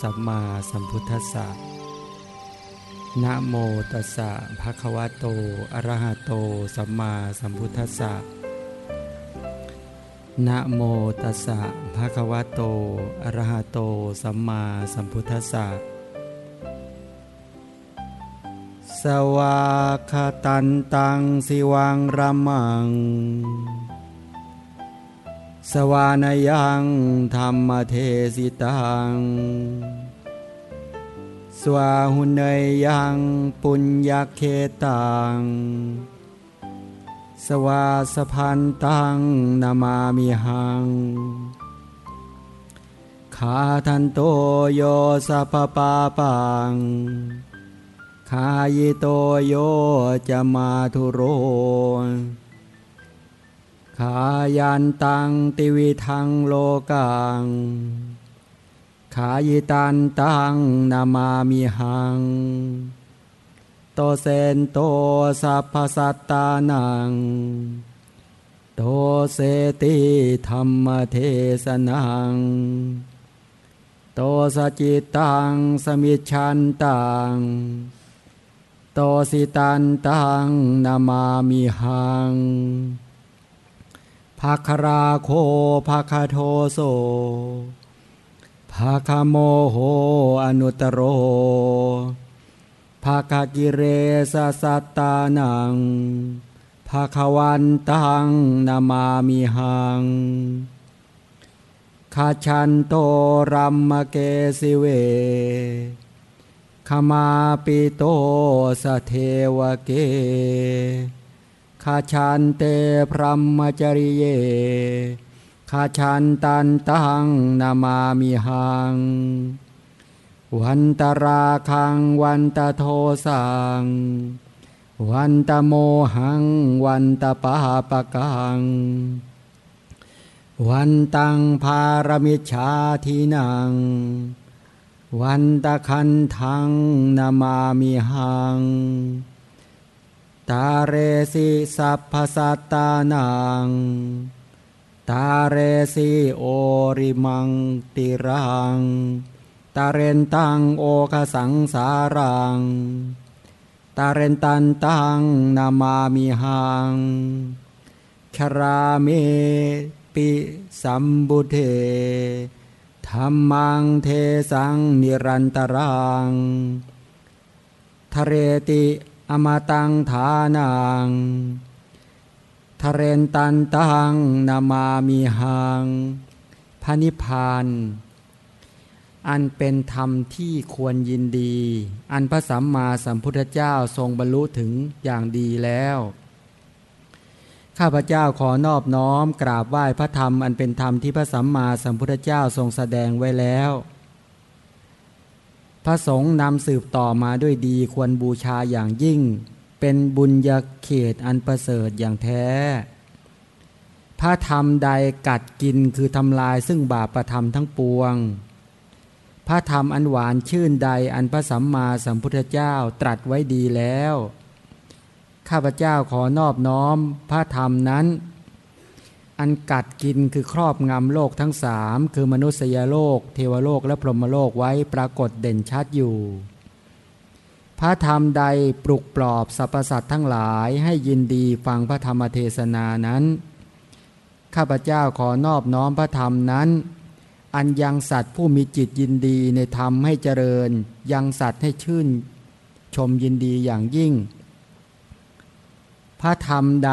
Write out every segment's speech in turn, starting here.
สัมมาสัมพุทธัสสะนะโมตัสสะภะคะวะโต อะระหะโต สัมมาสัมพุทธัสสะนะโมตัสสะภะคะวะโต อะระหะโต สัมมาสัมพุทธัสสะ สวาคตันตังสิวังรมัง วานยังธรรมเทสิตัง สวาหุเนยยังปุญญาเคตัง สวาสพันตังนามามิหังขาทันโตโยสัพปาปังขายโตโยจะมาทุโร ขายันตังติวิทังโลกัง ขายตันตังนามามิหัง โตเซนโตสัพพสัตตานัง โตเสติธรรมเทสนัง โตสจิตังสมิชันตัง โตสิตันตังนามามิหัง ภาคราโคภาคโทโสภาคโมโหอนุตโรภาคกิเรสสัตตานังภาควันตังนามามิหังคาชันโตรัมมเกสิเวขมาปิโตสเทวเก ขาชันเตพรหมจริเยขาชันตันตังนามามิหัง วันตราคังวันตโทสัง วันตโมหัง วันตปาปะกัง วันตังภารมิชาทีนัง วันตะคันทังนามามิหัง ตาเรสิสัพพสัตตานัง ตาเรสิโอริมังติรัง ตาเรนตังโอคสังสารัง ตาเรนตันตังนามามิหังคราเมปิสัมบุเทธรรมังเทสังนิรันตรังทเรติ อมตังฐานังทะเรนตันตังนามามิหังพระนิพพานอันเป็นธรรมที่ควรยินดี อันพระสัมมาสัมพุทธเจ้าทรงบรรลุถึงอย่างดีแล้ว ข้าพเจ้าขอนอบน้อมกราบไหว้พระธรรมอันเป็นธรรมที่พระสัมมาสัมพุทธเจ้าทรงแสดงไว้แล้ว พระสงฆ์นำสืบต่อมาด้วยดีควรบูชาอย่างยิ่ง เป็นบุญญาเขตอันประเสริฐอย่างแท้ พระธรรมใดกัดกินคือทำลายซึ่งบาปประธรรมทั้งปวง พระธรรมอันหวานชื่นใดอันพระสัมมาสัมพุทธเจ้าตรัสไว้ดีแล้ว ข้าพเจ้าขอนอบน้อมพระธรรมนั้น อันกัดกินคือครอบงำโลกทั้งสามคือมนุษยโลก เทวโลกและพรหมโลกไว้ปรากฏเด่นชัดอยู่ พระธรรมใดปลุกปลอบสรรพสัตว์ทั้งหลายให้ยินดีฟังพระธรรมเทศนานั้น ข้าพเจ้าขอนอบน้อมพระธรรมนั้น อันยังสัตว์ผู้มีจิตยินดีในธรรมให้เจริญ ยังสัตว์ให้ชื่น ชมยินดีอย่างยิ่ง พระธรรมใด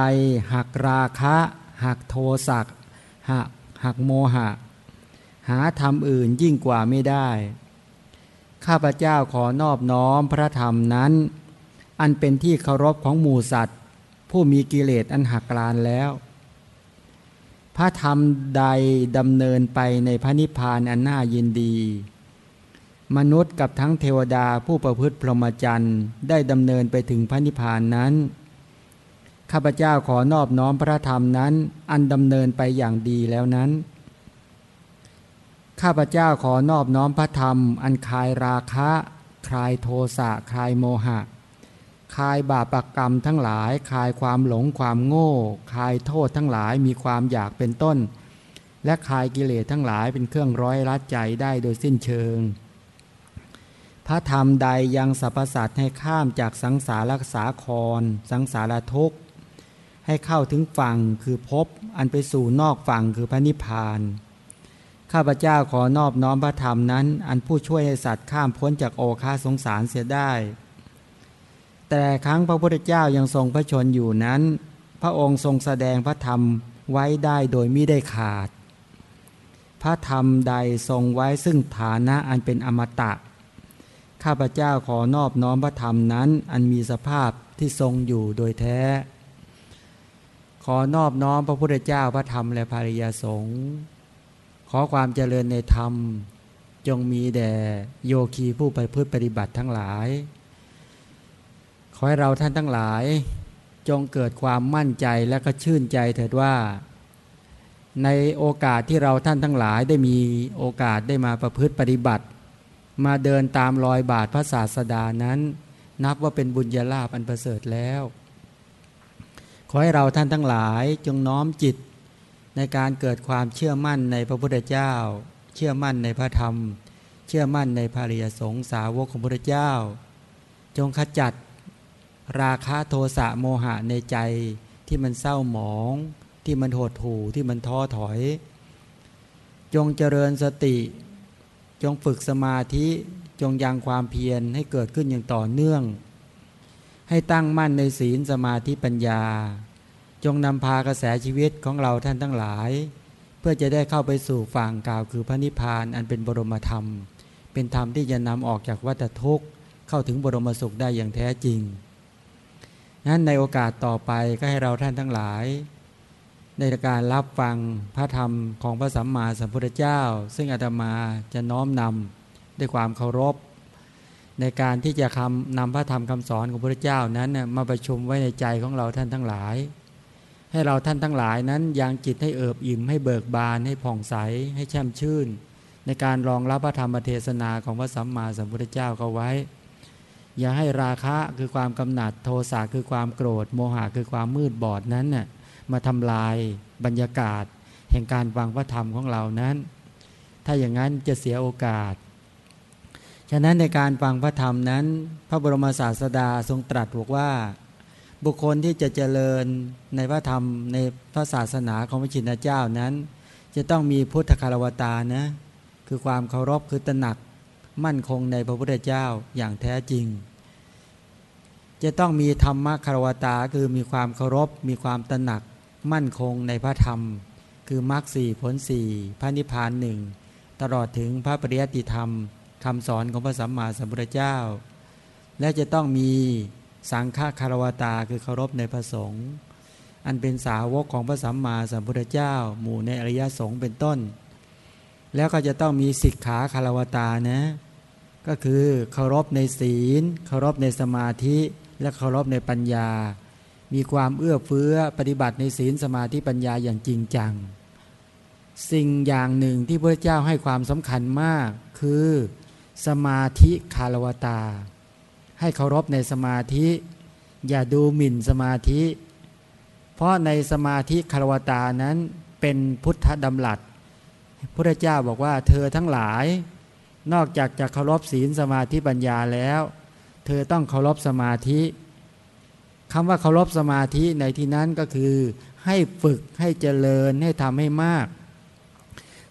หักราคะ หักโทสักหักหักโมหะ หาธรรมอื่นยิ่งกว่าไม่ได้ ข้าพเจ้าขอนอบน้อมพระธรรมนั้น อันเป็นที่เคารพของหมู่สัตว์ ผู้มีกิเลสอันหักลานแล้ว พระธรรมใดดำเนินไปในพระนิพพานอันน่ายินดีมนุษย์กับทั้งเทวดาผู้ประพฤติพรหมจรรย์ได้ดำเนินไปถึงพระนิพพานนั้น ข้าพเจ้าขอนอบน้อมพระธรรมนั้น อันดำเนินไปอย่างดีแล้วนั้น ข้าพเจ้าขอนอบน้อมพระธรรม อันคลายราคะ คลายโทสะคลายโมหะ คลายบาปรกรรมทั้งหลาย คลายความหลงความโง่ คลายโทษทั้งหลายมีความอยากเป็นต้น และคลายกิเลสทั้งหลายเป็นเครื่องร้อยรัดใจได้โดยสิ้นเชิงพระธรรมใดยังสรรพสัตว์ให้ข้ามจากสังสารรักษาคร สังสารทุกข์ ให้เข้าถึงฝั่งคือพบอันไปสู่นอกฝั่งคือพระนิพพาน ข้าพเจ้าขอนอบน้อมพระธรรมนั้น อันผู้ช่วยให้สัตว์ข้ามพ้นจากโอคาสงสารเสียได้ แต่ครั้งพระพุทธเจ้ายังทรงพระชนอยู่นั้น พระองค์ทรงแสดงพระธรรมไว้ได้โดยม่ได้ขาด พระธรรมใดทรงไว้ซึ่งฐานะอันเป็นอมตะ ข้าพเจ้าขอนอบน้อมพระธรรมนั้น อันมีสภาพที่ทรงอยู่โดยแท้ ขอนอบน้อมพระพุทธเจ้าพระธรรมและภริยาสงฆ์ขอความเจริญในธรรม จงมีแด่โยคีผู้ไปพืชปฏิบัติทั้งหลาย ขอให้เราท่านทั้งหลาย จงเกิดความมั่นใจและก็ชื่นใจเถิดว่า ในโอกาสที่เราท่านทั้งหลายได้มีโอกาสได้มาประพฤติปฏิบัติ มาเดินตามรอยบาทพระศาสดานั้น นับว่าเป็นบุญญาลาภอันประเสริฐแล้ว ขอให้เราท่านทั้งหลายจงน้อมจิต ในการเกิดความเชื่อมั่นในพระพุทธเจ้า เชื่อมั่นในพระธรรม เชื่อมั่นในภาริยสงสาวกของพระพุทธเจ้า จงขจัดราคะโทสะโมหะในใจที่มันเศร้าหมอง ที่มันโหดหู่ที่มันท้อถอย จงเจริญสติ จงฝึกสมาธิจงยังความเพียรให้เกิดขึ้นอย่างต่อเนื่อง ให้ตั้งมั่นในศีลสมาธิปัญญา จงนำพากระแสชีวิตของเราท่านทั้งหลาย เพื่อจะได้เข้าไปสู่ฝั่งกล่าวคือพระนิพพานอันเป็นบรมธรรม เป็นธรรมที่จะนำออกจากวัฏทุกข์ เข้าถึงบรมสุขได้อย่างแท้จริงนั้นในโอกาสต่อไปก็ให้เราท่านทั้งหลาย ในการรับฟังพระธรรมของพระสัมมาสัมพุทธเจ้า ซึ่งอาตมาจะน้อมนำด้วยความเคารพ ในการที่จะคำนำพระธรรมคำสอนของพระเจ้านั้นมาประชุมไว้ในใจของเราท่านทั้งหลาย ให้เราท่านทั้งหลายนั้นยังจิตให้เอิบอิ่มให้เบิกบานให้ผ่องใสให้แช่มชื่น ในการรองรับพระธรรมเทศนาของพระสัมมาสัมพุทธเจ้าเขาไว้ อย่าให้ราคะคือความกำหนัดโทสะคือความโกรธ โมหะคือความมืดบอดนั้นน่ยมาทำลายบรรยากาศ แห่งการฟังพระธรรมของเรานั้น ถ้าอย่างนั้นจะเสียโอกาส ฉะนั้นในการฟังพระธรรมนั้น พระบรมศาสดาทรงตรัสบอกว่า บุคคลที่จะเจริญในพระธรรมในพระศาสนาของพระชินเจ้านั้น จะต้องมีพุทธคารวตานะคือความเคารพคือตระหนักมั่นคงในพระพุทธเจ้าอย่างแท้จริง จะต้องมีธรรมคารวตาคือมีความเคารพ มีความตระหนักมั่นคงในพระธรรม คือมรรคสี่ผลสี่พระนิพพานหนึ่งตลอดถึงพระปริยติธรรม คำสอนของพระสัมมาสัมพุทธเจ้า และจะต้องมีสังฆคารวตาคือเคารพในพระสงฆ์อันเป็นสาวกของพระสัมมาสัมพุทธเจ้า หมู่ในอริยสงฆ์เป็นต้น แล้วก็จะต้องมีสิกขาคารวตานะก็คือเคารพในศีล เคารพในสมาธิและเคารพในปัญญา มีความเอื้อเฟื้อปฏิบัติในศีลสมาธิปัญญาอย่างจริงจัง สิ่งอย่างหนึ่งที่พระเจ้าให้ความสำคัญมาก คือ สมาธิคารวตา ให้เคารพในสมาธิ อย่าดูหมิ่นสมาธิ เพราะในสมาธิคารวตานั้นเป็นพุทธดำรัสพระเจ้าบอกว่าเธอทั้งหลาย นอกจากจะเคารพศีลสมาธิปัญญาแล้ว เธอต้องเคารพสมาธิคำว่าเคารพสมาธิในที่นั้นก็คือ ให้ฝึกให้เจริญให้ทำให้มาก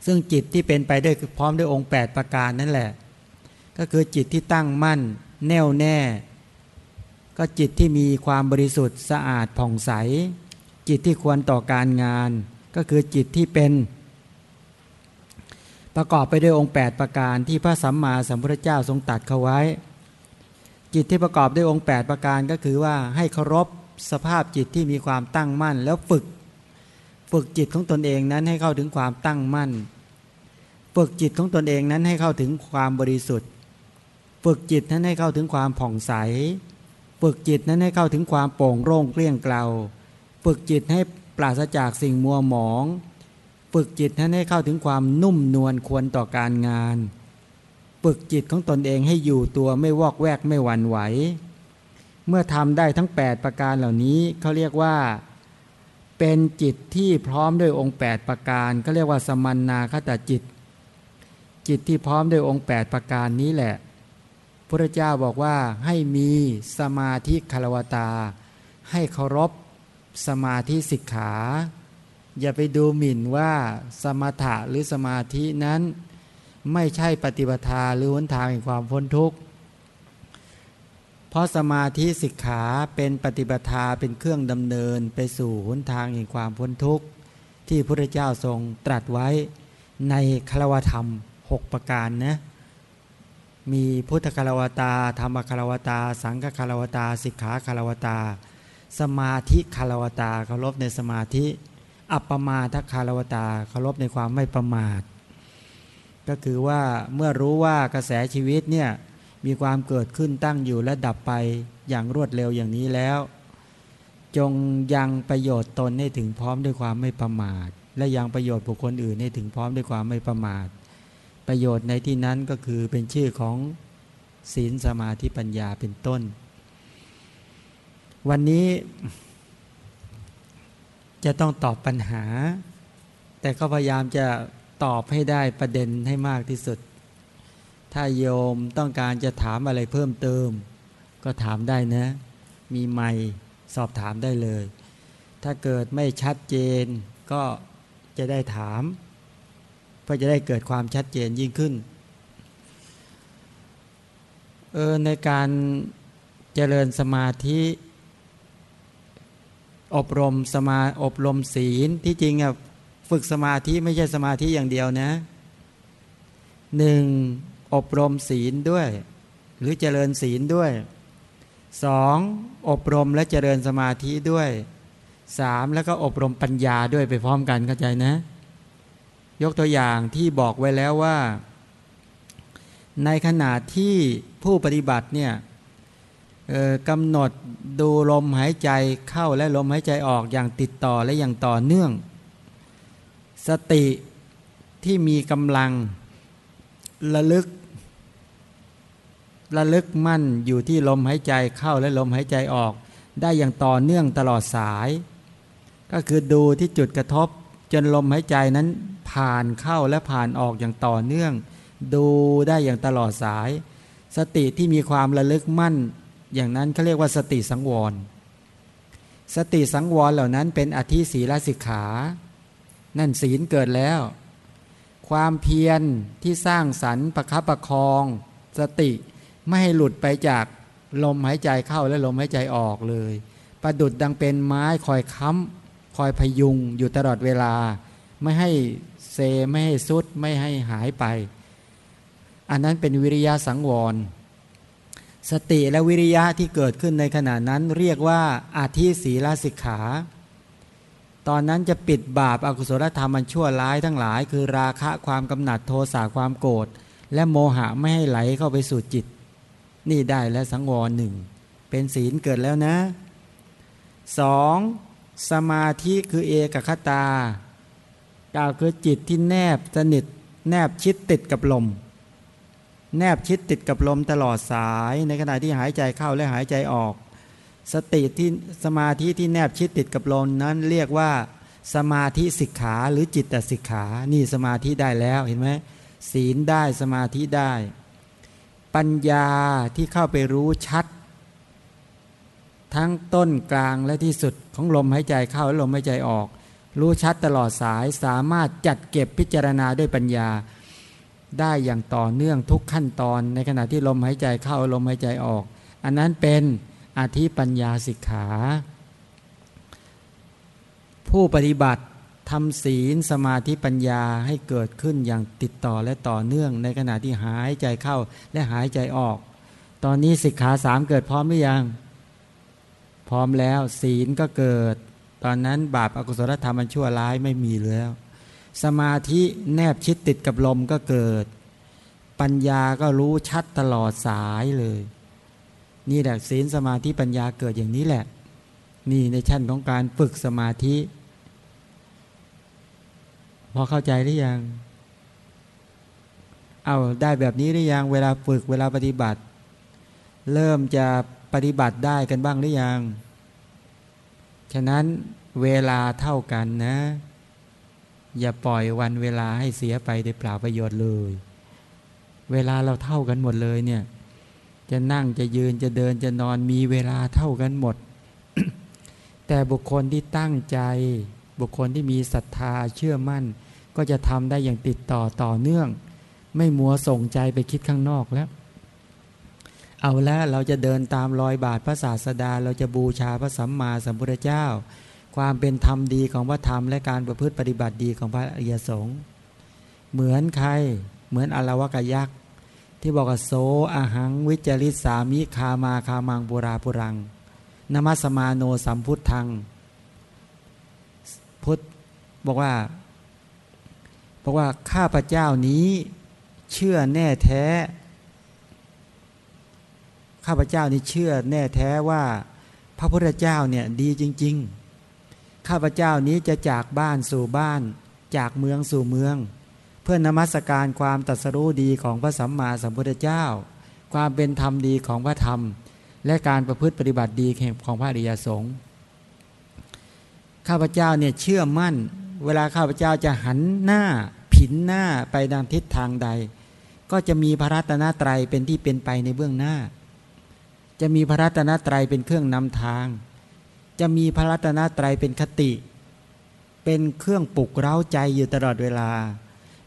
ซึ่งจิตที่เป็นไปด้วยพร้อมด้วยองค์ 8 ประการนั่นแหละ ก็คือจิตที่ตั้งมั่น แน่วแน่ ก็จิตที่มีความบริสุทธิ์สะอาดผ่องใส จิตที่ควรต่อการงาน ก็คือจิตที่เป็น ประกอบไปด้วยองค์ 8 ประการที่พระสัมมาสัมพุทธเจ้าทรงตัดเขาไว้ จิตที่ประกอบด้วยองค์ 8 ประการก็คือว่าให้เคารพสภาพจิตที่มีความตั้งมั่นแล้วฝึก ฝึกจิตของตนเองนั้นให้เข้าถึงความตั้งมั่น ฝึกจิตของตนเองนั้นให้เข้าถึงความบริสุทธิ์ ฝึกจิตนั้นให้เข้าถึงความผ่องใส ฝึกจิตนั้นให้เข้าถึงความโปร่งโล่งเกลี้ยงเกลาฝึกจิตให้ปราศจากสิ่งมัวหมอง ฝึกจิตนั้นให้เข้าถึงความนุ่มนวลควรต่อการงาน ฝึกจิตของตนเองให้อยู่ตัวไม่วอกแวกไม่หวั่นไหว เมื่อทำได้ทั้ง 8 ประการเหล่านี้เขาเรียกว่า เป็นจิตที่พร้อมด้วยองค์ 8 ประการก็เรียกว่าสมันนาคตจิต จิตที่พร้อมด้วยองค์ 8 ประการนี้แหละ พระเจ้าบอกว่าให้มีสมาธิคารวตา ให้เคารพสมาธิสิกขา อย่าไปดูหมิ่นว่าสมถะหรือสมาธินั้น ไม่ใช่ปฏิปทาหรือหนทางแห่งความพ้นทุกข์เพราะสมาธิสิกขาเป็นปฏิปทาเป็นเครื่องดำเนินไปสู่หนทางแห่งความพ้นทุกข์ที่พระเจ้าทรงตรัสไว้ในคารวธรรม 6 ประการนะ มีพุทธคารวตา ธรรมคารวตา สังฆคารวตา สิกขาคารวตา สมาธิคารวตาเคารพในสมาธิ อัปปมาทคารวตาเคารพในความไม่ประมาท ก็คือว่าเมื่อรู้ว่ากระแสชีวิตเนี่ยมีความเกิดขึ้นตั้งอยู่และดับไปอย่างรวดเร็วอย่างนี้แล้ว จงยังประโยชน์ตนให้ถึงพร้อมด้วยความไม่ประมาท และยังประโยชน์บุคคลอื่นให้ถึงพร้อมด้วยความไม่ประมาท ประโยชน์ในที่นั้นก็คือเป็นชื่อของศีลสมาธิปัญญาเป็นต้น วันนี้จะต้องตอบปัญหา แต่ก็พยายามจะตอบให้ได้ประเด็นให้มากที่สุด ถ้าโยมต้องการจะถามอะไรเพิ่มเติม ก็ถามได้นะ มีไมสอบถามได้เลย ถ้าเกิดไม่ชัดเจนก็จะได้ถาม เพื่อจะได้เกิดความชัดเจนยิ่งขึ้นเออในการเจริญสมาธิ อบรมสมาอบรมศีลที่จริงอะฝึกสมาธิไม่ใช่สมาธิอย่างเดียวนะหนึ่งอบรมศีลด้วย หรือเจริญศีลด้วยสองอบรมและเจริญสมาธิด้วยสามแล้วก็อบรมปัญญาด้วยไปพร้อมกันเข้าใจนะ ยกตัวอย่างที่บอกไว้แล้วว่า ในขณะที่ผู้ปฏิบัติเนี่ยกำหนดดูลมหายใจเข้าและลมหายใจออกอย่างติดต่อและอย่างต่อเนื่อง สติที่มีกำลังระลึกระลึกมั่นอยู่ที่ลมหายใจเข้าและลมหายใจออก ได้อย่างต่อเนื่องตลอดสาย ก็คือดูที่จุดกระทบ จนลมหายใจนั้นผ่านเข้าและผ่านออกอย่างต่อเนื่อง ดูได้อย่างตลอดสาย สติที่มีความระลึกมั่น อย่างนั้นเขาเรียกว่าสติสังวร สติสังวรเหล่านั้นเป็นอธิศีลสิกขา นั่นศีลเกิดแล้ว ความเพียรที่สร้างสรรค์ประคับประคอง สติไม่ให้หลุดไปจากลมหายใจเข้าและลมหายใจออกเลย ประดุดดังเป็นไม้คอยค้ำ คอยพยุงอยู่ตลอดเวลา ไม่ให้เซไม่ให้สุดไม่ให้หายไป อันนั้นเป็นวิริยะสังวร สติและวิริยะที่เกิดขึ้นในขณะนั้นเรียกว่าอาทิศีลสิกขา ตอนนั้นจะปิดบาปอากุศลธรรมมันชั่วร้ายทั้งหลาย คือราคะความกำหนัดโทสะความโกรธและโมหะไม่ให้ไหลเข้าไปสู่จิต นี่ได้แล้วสังวรหนึ่งเป็นศีลเกิดแล้วนะสอง สมาธิคือเอกคตากล่าวคือจิตที่แนบสนิทแนบชิดติดกับลม แนบชิดติดกับลมตลอดสายในขณะที่หายใจเข้าและหายใจออก สติที่สมาธิที่แนบชิดติดกับลมนั้นเรียกว่า สมาธิสิกขาหรือจิตตสิกขานี่สมาธิได้แล้วเห็นไหมศีลได้สมาธิได้ ปัญญาที่เข้าไปรู้ชัด ทั้งต้นกลางและที่สุดของลมหายใจเข้าและลมหายใจออก รู้ชัดตลอดสายสามารถจัดเก็บพิจารณาด้วยปัญญา ได้อย่างต่อเนื่องทุกขั้นตอนในขณะที่ลมหายใจเข้าลมหายใจออก อันนั้นเป็นอธิปัญญาสิกขา ผู้ปฏิบัติทำศีลสมาธิปัญญาให้เกิดขึ้นอย่างติดต่อและต่อเนื่อง ในขณะที่หายใจเข้าและหายใจออก ตอนนี้สิกขาสามเกิดพร้อมหรือยัง ร้อมแล้ว ศีลก็เกิด ตอนนั้นบาปอากุศลธรรมมันชั่วร้ายไม่มีแล้ว สมาธิแนบชิดติดกับลมก็เกิด ปัญญาก็รู้ชัดตลอดสายเลย นี่แหละศีลสมาธิปัญญาเกิดอย่างนี้แหละ นี่ในชั้นของการฝึกสมาธิ พอเข้าใจหรือยังเอาได้แบบนี้หรือยังเวลาฝึกเวลาปฏิบัติ เริ่มจะ ปฏิบัติได้กันบ้างหรือยัง ฉะนั้นเวลาเท่ากันนะ อย่าปล่อยวันเวลาให้เสียไปโดยเปล่าประโยชน์เลย เวลาเราเท่ากันหมดเลยเนี่ย จะนั่งจะยืนจะเดินจะนอนมีเวลาเท่ากันหมด แต่บุคคลที่ตั้งใจ บุคคลที่มีศรัทธาเชื่อมั่น ก็จะทำได้อย่างติดต่อต่อเนื่อง ไม่มัวส่งใจไปคิดข้างนอกแล้ว เอาแล้วเราจะเดินตามรอยบาทพระศาสดา เราจะบูชาพระสัมมาสัมพุทธเจ้า ความเป็นธรรมดีของพระธรรมและการประพฤติปฏิบัติดีของพระอริยสงฆ์เหมือนใครเหมือนอลวกยักษ์ที่บอกว่าโสอาหังวิจริสามิคามาคามังบุราปุรังนมัสมาโนสัมพุทธัง พุทธบอกว่าบอกว่าข้าพระเจ้านี้เชื่อแน่แท้ ข้าพเจ้านี้เชื่อแน่แท้ว่า พระพุทธเจ้าเนี่ยดีจริง ๆ ข้าพเจ้านี้จะจากบ้านสู่บ้าน จากเมืองสู่เมือง เพื่อนมัสการความตัดสรู้ดีของพระสัมมาสัมพุทธเจ้า ความเป็นธรรมดีของพระธรรม และการประพฤติปฏิบัติดีของพระอริยสงฆ์ข้าพเจ้าเนี่ยเชื่อมั่น เวลาข้าพเจ้าจะหันหน้าผินหน้าไปทางทิศทางใด ก็จะมีพระรัตนตรัยเป็นที่เป็นไปในเบื้องหน้า จะมีพระรัตนตรัยเป็นเครื่องนำทาง จะมีพระรัตนตรัยเป็นคติ เป็นเครื่องปลุกเร้าใจอยู่ตลอดเวลา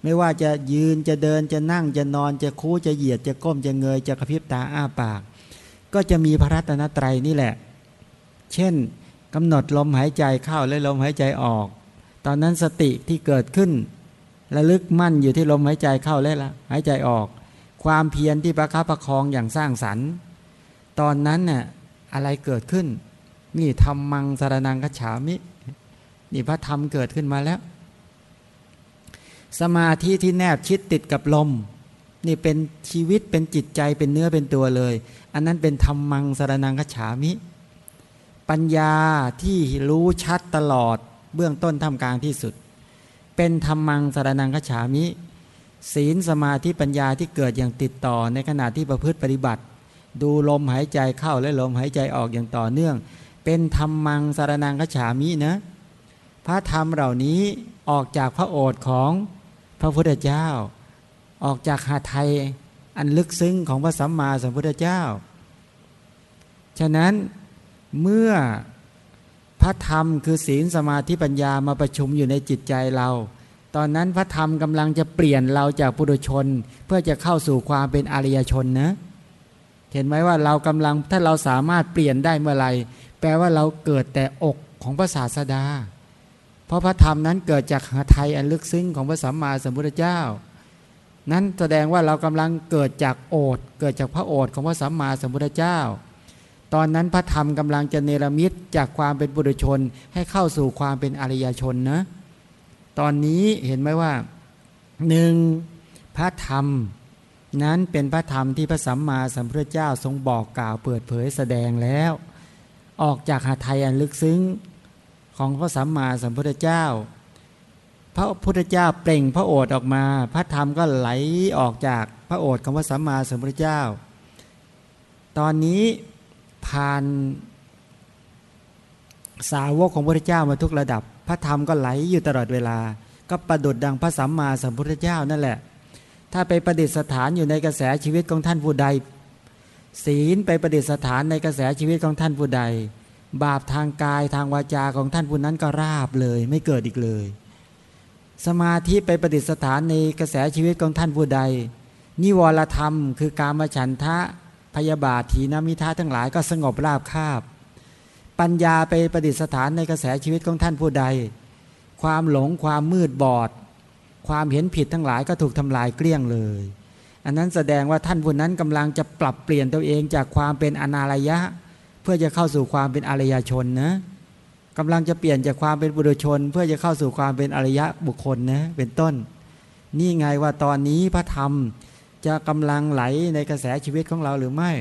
ไม่ว่าจะยืนจะเดินจะนั่งจะนอนจะคู้จะเหยียดจะก้มจะเงยจะกระพริบตาอ้าปาก ก็จะมีพระรัตนตรัยนี่แหละ เช่นกำหนดลมหายใจเข้าและลมหายใจออก ตอนนั้นสติที่เกิดขึ้นระลึกมั่นอยู่ที่ลมหายใจเข้าและละหายใจออก ความเพียรที่ประคับประคองอย่างสร้างสรรค์ ตอนนั้นน่ะอะไรเกิดขึ้น นี่ธรรมังสารนังคฉามิ นี่พระธรรมเกิดขึ้นมาแล้ว สมาธิที่แนบชิดติดกับลม นี่เป็นชีวิตเป็นจิตใจเป็นเนื้อเป็นตัวเลย อันนั้นเป็นธรรมังสารนังคฉามิ ปัญญาที่รู้ชัดตลอดเบื้องต้นทำกลางที่สุด เป็นธรรมังสารนังขฉามิ ศีลสมาธิปัญญาที่เกิดอย่างติดต่อในขณะที่ประพฤติปฏิบัติ ดูลมหายใจเข้าและลมหายใจออกอย่างต่อเนื่อง เป็นธรรมังสารนังขฉามินะ พระธรรมเหล่านี้ออกจากพระโอษฐ์ของพระพุทธเจ้า ออกจากหาไทยอันลึกซึ้งของพระสัมมาสัมพุทธเจ้า ฉะนั้นเมื่อพระธรรมคือศีลสมาธิปัญญามาประชุมอยู่ในจิตใจเรา ตอนนั้นพระธรรมกำลังจะเปลี่ยนเราจากปุถุชน เพื่อจะเข้าสู่ความเป็นอริยชนนะ เห็นไหมว่าเรากำลังถ้าเราสามารถเปลี่ยนได้เมื่อไรแปลว่าเราเกิดแต่อกของพระศาสดา เพราะพระธรรมนั้นเกิดจากหาไทยอันลึกซึ้งของพระสัมมาสัมพุทธเจ้า นั้นแสดงว่าเรากำลังเกิดจากโอษเกิดจากพระโอษของพระสัมมาสัมพุทธเจ้า ตอนนั้นพระธรรมกำลังจะเนรมิตจากความเป็นบุรุชนให้เข้าสู่ความเป็นอริยชนนะตอนนี้เห็นไหมว่าหนึ่งพระธรรม นั้นเป็นพระธรรมที่พระสัมมาสัมพุทธเจ้าทรงบอกกล่าวเปิดเผยแสดงแล้ว ออกจากหาไทยอันลึกซึ้งของพระสัมมาสัมพุทธเจ้า พระพุทธเจ้าเปล่งพระโอษฐ์ออกมา พระธรรมก็ไหลออกจากพระโอษฐ์ของพระสัมมาสัมพุทธเจ้า ตอนนี้ผ่านสาวกของพระพุทธเจ้ามาทุกระดับ พระธรรมก็ไหลอยู่ตลอดเวลา ก็ประดุดดังพระสัมมาสัมพุทธเจ้านั่นแหละ ถ้าไปประดิษฐานอยู่ในกระแสชีวิตของท่านผู้ใด ศีลไปประดิษฐานในกระแสชีวิตของท่านผู้ใด บาปทางกายทางวาจาของท่านผู้นั้นก็ราบเลย ไม่เกิดอีกเลย สมาธิไปประดิษฐานในกระแสชีวิตของท่านผู้ใด นิวรธรรม คือการมาฉันทะพยาบาทถีนมิทาทั้งหลายก็สงบราบคาบ ปัญญาไปประดิษฐานในกระแสชีวิตของท่านผู้ใด ความหลงความมืดบอด ความเห็นผิดทั้งหลายก็ถูกทำลายเกลี้ยงเลย อันนั้นแสดงว่าท่านผู้นั้นกำลังจะปรับเปลี่ยนตัวเองจากความเป็นอนาลยะ เพื่อจะเข้าสู่ความเป็นอารยชนนะกำลังจะเปลี่ยนจากความเป็นบุรุชน เพื่อจะเข้าสู่ความเป็นอริยะบุคคลนะเป็นต้น นี่ไงว่าตอนนี้พระธรรมจะกำลังไหลในกระแสชีวิตของเราหรือไม่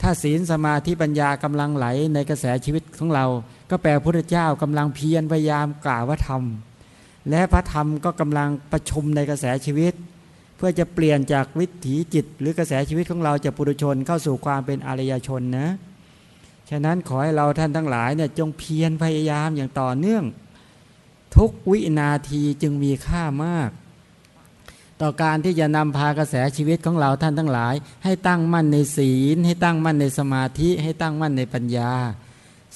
ถ้าศีลสมาธิปัญญากำลังไหลในกระแสชีวิตของเรา ก็แปลพระพุทธเจ้ากำลังเพียรพยายามกล่าวว่าธรรม และพระธรรมก็กำลังประชุมในกระแสชีวิต เพื่อจะเปลี่ยนจากวิถีจิต หรือกระแสชีวิตของเราจากปุถุชนเข้าสู่ความเป็นอริยชนนะฉะนั้นขอให้เราท่านทั้งหลายเนี่ยจงเพียรพยายามอย่างต่อเนื่อง ทุกวินาทีจึงมีค่ามาก ต่อการที่จะนำพากระแสชีวิตของเราท่านทั้งหลาย ให้ตั้งมั่นในศีล ให้ตั้งมั่นในสมาธิ ให้ตั้งมั่นในปัญญา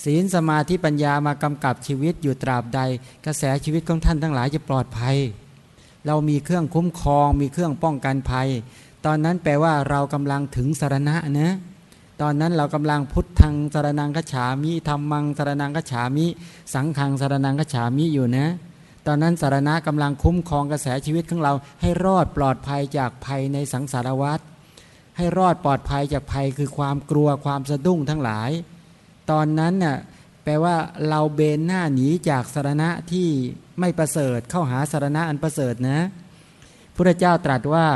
ศีลสมาธิปัญญามากำกับชีวิตอยู่ตราบใด กระแสชีวิตของท่านทั้งหลายจะปลอดภัย เรามีเครื่องคุ้มครอง มีเครื่องป้องกันภัย ตอนนั้นแปลว่าเรากำลังถึงสารณะนะตอนนั้นเรากำลังพุทธังสารนังกฉามิธรรมังสารนังกฉามิ สังขังสารนังกฉามิอยู่นะ ตอนนั้นสารณะกำลังคุ้มครองกระแสชีวิตของเรา ให้รอดปลอดภัยจากภัยในสังสารวัฏให้รอดปลอดภัยจากภัยคือความกลัวความสะดุ้งทั้งหลาย ตอนนั้นน่ะแปลว่าเราเบนหน้าหนีจากสารณะที่ไม่ประเสริฐเข้าหาสารณะอันประเสริฐนะพระเจ้าตรัสว่า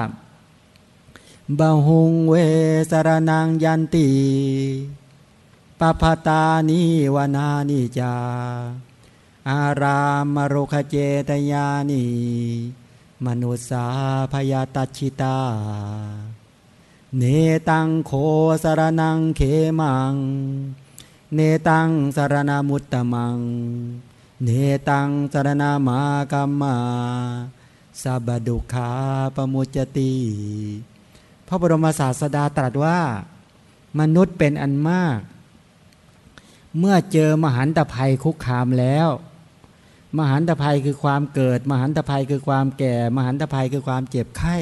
บาหุงเวสารนังยันติปปตานิวนานิจา อารามโรคเจตยานิมนุษสาพยาตชิตา เนตังโคสารนังเขมัง เนตังสารนามุตตมัง เนตังสารนามากรรมาสับดุขาปมุจติพระบรมศาสดาตรัสว่า มนุษย์เป็นอันมาก เมื่อเจอมหันตภัยคุกคามแล้ว มหันตภัยคือความเกิด มหันตภัยคือความแก่ มหันตภัยคือความเจ็บไข้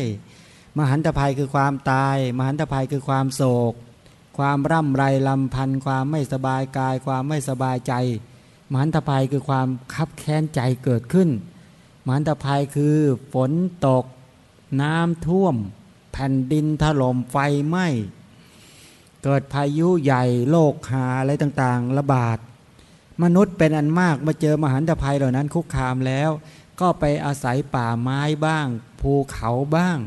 มหันตภัยคือความตาย มหันตภัยคือความโศก ความร่ำไรลำพันธ์ความไม่สบายกาย ความไม่สบายใจมหันตภัยคือความคับแค้นใจเกิดขึ้นมหันตภัยคือฝนตก น้ำท่วม แผ่นดินถล่มไฟไหม้เกิดพายุใหญ่โลกหาอะไรต่างๆ ระบาด มนุษย์เป็นอันมากมาเจอมหันตภัยเหล่านั้นคุกคามแล้ว ก็ไปอาศัยป่าไม้บ้าง ภูเขาบ้าง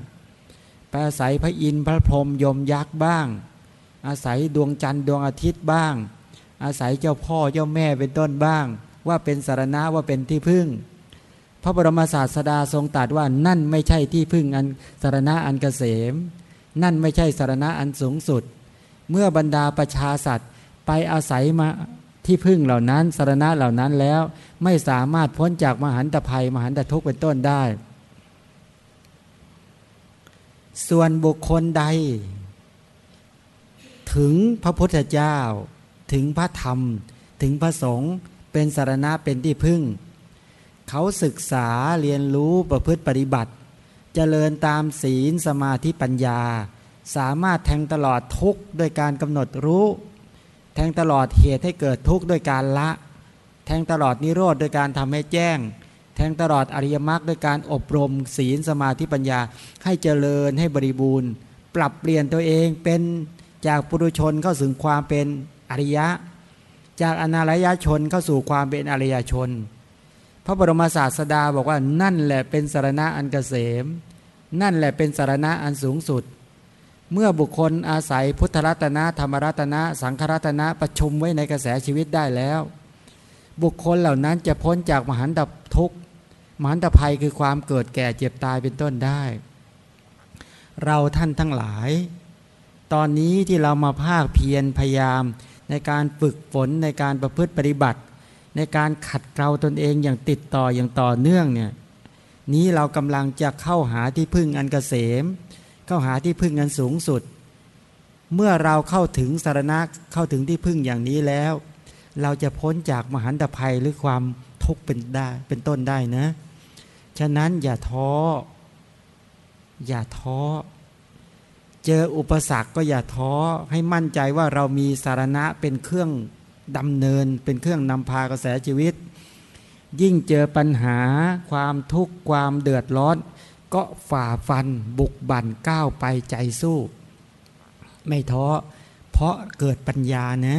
ไปอาศัยพระอินทร์พระพรหมยมยักษ์บ้าง อาศัยดวงจันทร์ดวงอาทิตย์บ้าง อาศัยเจ้าพ่อเจ้าแม่เป็นต้นบ้าง ว่าเป็นสารณะว่าเป็นที่พึ่ง พระบรมศาสดาทรงตรัสว่านั่นไม่ใช่ที่พึ่งอันสารณะอันเกษม นั่นไม่ใช่สารณะอันสูงสุด เมื่อบรรดาประชาสัตว์ไปอาศัยมาที่พึ่งเหล่านั้นสารณะเหล่านั้นแล้วไม่สามารถพ้นจากมหันตภัย มหันตทุกข์เป็นต้นได้ ส่วนบุคคลใด ถึงพระพุทธเจ้า ถึงพระธรรม ถึงพระสงฆ์เป็นสารณะเป็นที่พึ่ง เขาศึกษาเรียนรู้ประพฤติปฏิบัติจเจริญตามศีลสมาธิปัญญา สามารถแทงตลอดทุกข์ด้วยการกำหนดรู้ แทงตลอดเหตุให้เกิดทุกข์ด้วยการละ แทงตลอดนิโรธโดยการทำให้แจ้งแทงตลอดอริยมรรคด้วยการอบรมศีลสมาธิปัญญาให้เจริญให้บริบูรณ์ ปรับเปลี่ยนตัวเองเป็น จากปุถุชนเข้าสู่ความเป็นอริยะ จากอนาลยชนเข้าสู่ความเป็นอริยชน พระบรมศาสดาบอกว่านั่นแหละเป็นสารณะอันเกษม นั่นแหละเป็นสารณะอันสูงสุด เมื่อบุคคลอาศัยพุทธรัตนะธรรมรัตนะ สังฆรัตนะประชุมไว้ในกระแสชีวิตได้แล้ว บุคคลเหล่านั้นจะพ้นจากมหันตทุกข์มหันตภัยคือความเกิดแก่เจ็บตายเป็นต้นได้ เราท่านทั้งหลาย ตอนนี้ที่เรามาภาคเพียรพยายาม ในการฝึกฝนในการประพฤติปฏิบัติ ในการขัดเกลาตนเองอย่างติดต่ออย่างต่อเนื่องเนี่ยนี้เรากำลังจะเข้าหาที่พึ่งอันกเกษม เข้าหาที่พึ่งอันสูงสุด เมื่อเราเข้าถึงสารณะเข้าถึงที่พึ่งอย่างนี้แล้ว เราจะพ้นจากมหันตภัยหรือความทุกข์เป็นได้เป็นต้นได้นะ ฉะนั้นอย่าท้อ อย่าท้อ เจออุปสรรคก็อย่าท้อให้มั่นใจว่าเรามีสารณะเป็นเครื่องดำเนิน เป็นเครื่องนำพากระแสชีวิต ยิ่งเจอปัญหา ความทุกข์ความเดือดร้อน ก็ฝ่าฟันบุกบั่นก้าวไปใจสู้ ไม่ท้อเพราะเกิดปัญญานะ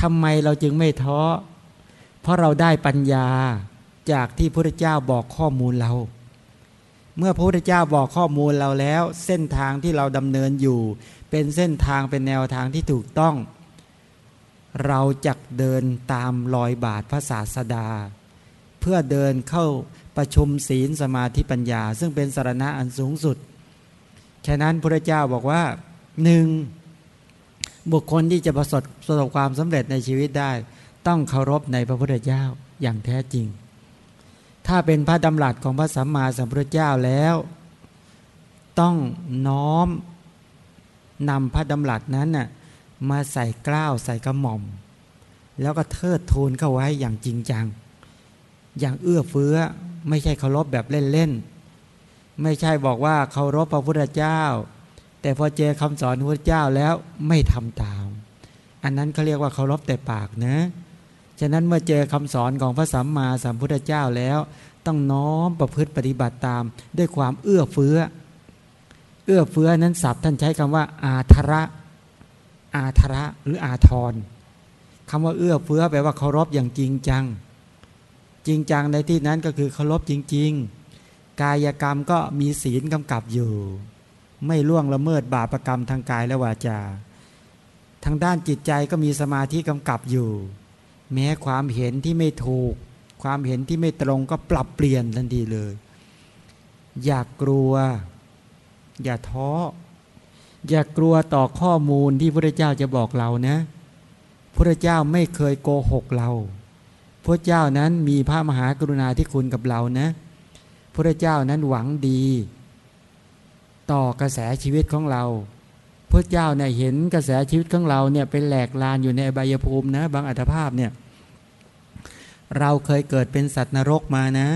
ทำไมเราจึงไม่ท้อเพราะเราได้ปัญญาจากที่พระเจ้าบอกข้อมูลเรา เมื่อพระพุทธเจ้าบอกข้อมูลเราแล้ว เส้นทางที่เราดำเนินอยู่ เป็นเส้นทางเป็นแนวทางที่ถูกต้อง เราจะเดินตามรอยบาทพระศาสดา เพื่อเดินเข้าประชุมศีลสมาธิปัญญา ซึ่งเป็นสารณะอันสูงสุด ฉะนั้นพระเจ้าบอกว่าหนึ่งบุคคลที่จะประสบประสบความสำเร็จในชีวิตได้ ต้องเคารพในพระพุทธเจ้าอย่างแท้จริง ถ้าเป็นพระดำรัสของพระสัมมาสัมพุทธเจ้าแล้ว ต้องน้อมนำพระดำรัสนั้นน่ะมาใส่กล้าวใส่กระหม่อม แล้วก็เทิดทูนเข้าไว้อย่างจริงจัง อย่างเอื้อเฟื้อไม่ใช่เคารพแบบเล่นๆไม่ใช่บอกว่าเคารพพระพุทธเจ้า แต่พอเจอคำสอนพระพุทธเจ้าแล้วไม่ทำตาม อันนั้นเขาเรียกว่าเคารพแต่ปากนะ ฉะนั้นเมื่อเจอคำสอนของพระสัมมาสัมพุทธเจ้าแล้ว ต้องน้อมประพฤติปฏิบัติตาม ด้วยความเอื้อเฟื้อ เอื้อเฟื้อนั้นศัพท์ท่านใช้คำว่า อาทระ อาทระหรืออาทรคำว่าเอื้อเฟื้อแปลว่าเคารพอย่างจริงจัง จริงจังในที่นั้นก็คือเคารพจริง ๆ กายกรรมก็มีศีลกำกับอยู่ ไม่ล่วงละเมิดบาปรกรรมทางกายและวาจา ทางด้านจิตใจก็มีสมาธิกำกับอยู่ แม้ความเห็นที่ไม่ถูก ความเห็นที่ไม่ตรงก็ปรับเปลี่ยนทันทีเลย อย่ากกลัว อย่าท้อ อย่ากลัวต่อข้อมูลที่พระเจ้าจะบอกเรานะพระเจ้าไม่เคยโกหกเราพระเจ้านั้นมีพระมหากรุณาที่คุณกับเรานะพระเจ้านั้นหวังดี ต่อกระแสชีวิตของเราพระเจ้าเนี่ยเห็นกระแสชีวิตของเราเนี่ยเป็นแหลกลานอยู่ในใบยภูมินะบางอัตภาพเนี่ย เราเคยเกิดเป็นสัตว์นรกมานะ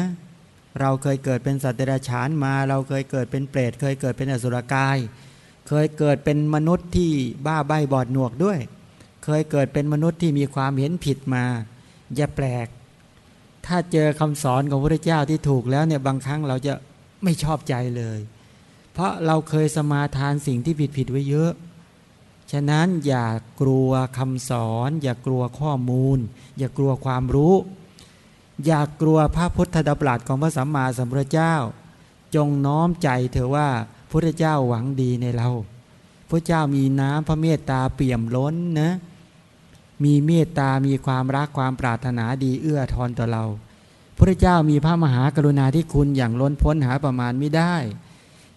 เราเคยเกิดเป็นสัตว์เดรัจฉานมา เราเคยเกิดเป็นเปรต เคยเกิดเป็นอสุรกาย เคยเกิดเป็นมนุษย์ที่บ้าใบบอดหนวกด้วย เคยเกิดเป็นมนุษย์ที่มีความเห็นผิดมา อย่าแปลก ถ้าเจอคำสอนของพระเจ้าที่ถูกแล้วเนี่ยบางครั้งเราจะไม่ชอบใจเลย เพราะเราเคยสมาทานสิ่งที่ผิดผิดไว้เยอะ ฉะนั้นอย่ากลัวคำสอน อย่ากลัวข้อมูล อย่ากลัวความรู้ อย่ากลัวพระพุทธดาบลัดของพระสัมมาสัมพุทธเจ้า จงน้อมใจเถอะว่าพระเจ้าหวังดีในเรา พระเจ้ามีน้ำพระเมตตาเปี่ยมล้นนะมีเมตตามีความรักความปรารถนาดีเอื้อทอนต่อเรา พระเจ้ามีพระมหากรุณาธิคุณอย่างล้นพ้นหาประมาณไม่ได้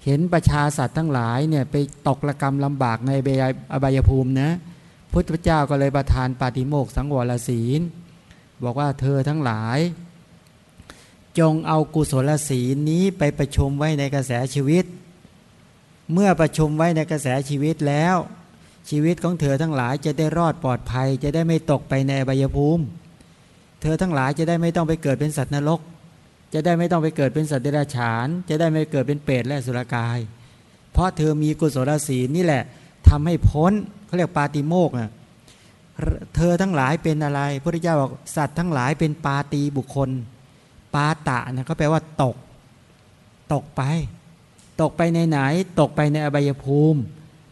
เห็นประชาสัตว์ทั้งหลายเนี่ยไปตกระกรรมลำบากในอบายภูมินะ พุทธเจ้าก็เลยประทานปาฏิโมกสังวรศีล บอกว่าเธอทั้งหลาย จงเอากุศลศีลนี้ไปประชุมไว้ในกระแสชีวิต เมื่อประชุมไว้ในกระแสชีวิตแล้ว ชีวิตของเธอทั้งหลายจะได้รอดปลอดภัย จะได้ไม่ตกไปในบายภูมิ เธอทั้งหลายจะได้ไม่ต้องไปเกิดเป็นสัตว์นรก จะได้ไม่ต้องไปเกิดเป็นสัตว์เดรัจฉาน จะได้ไม่เกิดเป็นเปรตและสุรกาย เพราะเธอมีกุศลศีลนี่แหละทำให้พ้นเขาเรียกปาติโมกนะ เธอทั้งหลายเป็นอะไรพระพุทธเจ้าบอกสัตว์ทั้งหลายเป็นปาตีบุคคล ปาตะนะก็แปลว่าตก ตกไป ตกไปในไหน ตกไปในอบายภูมิ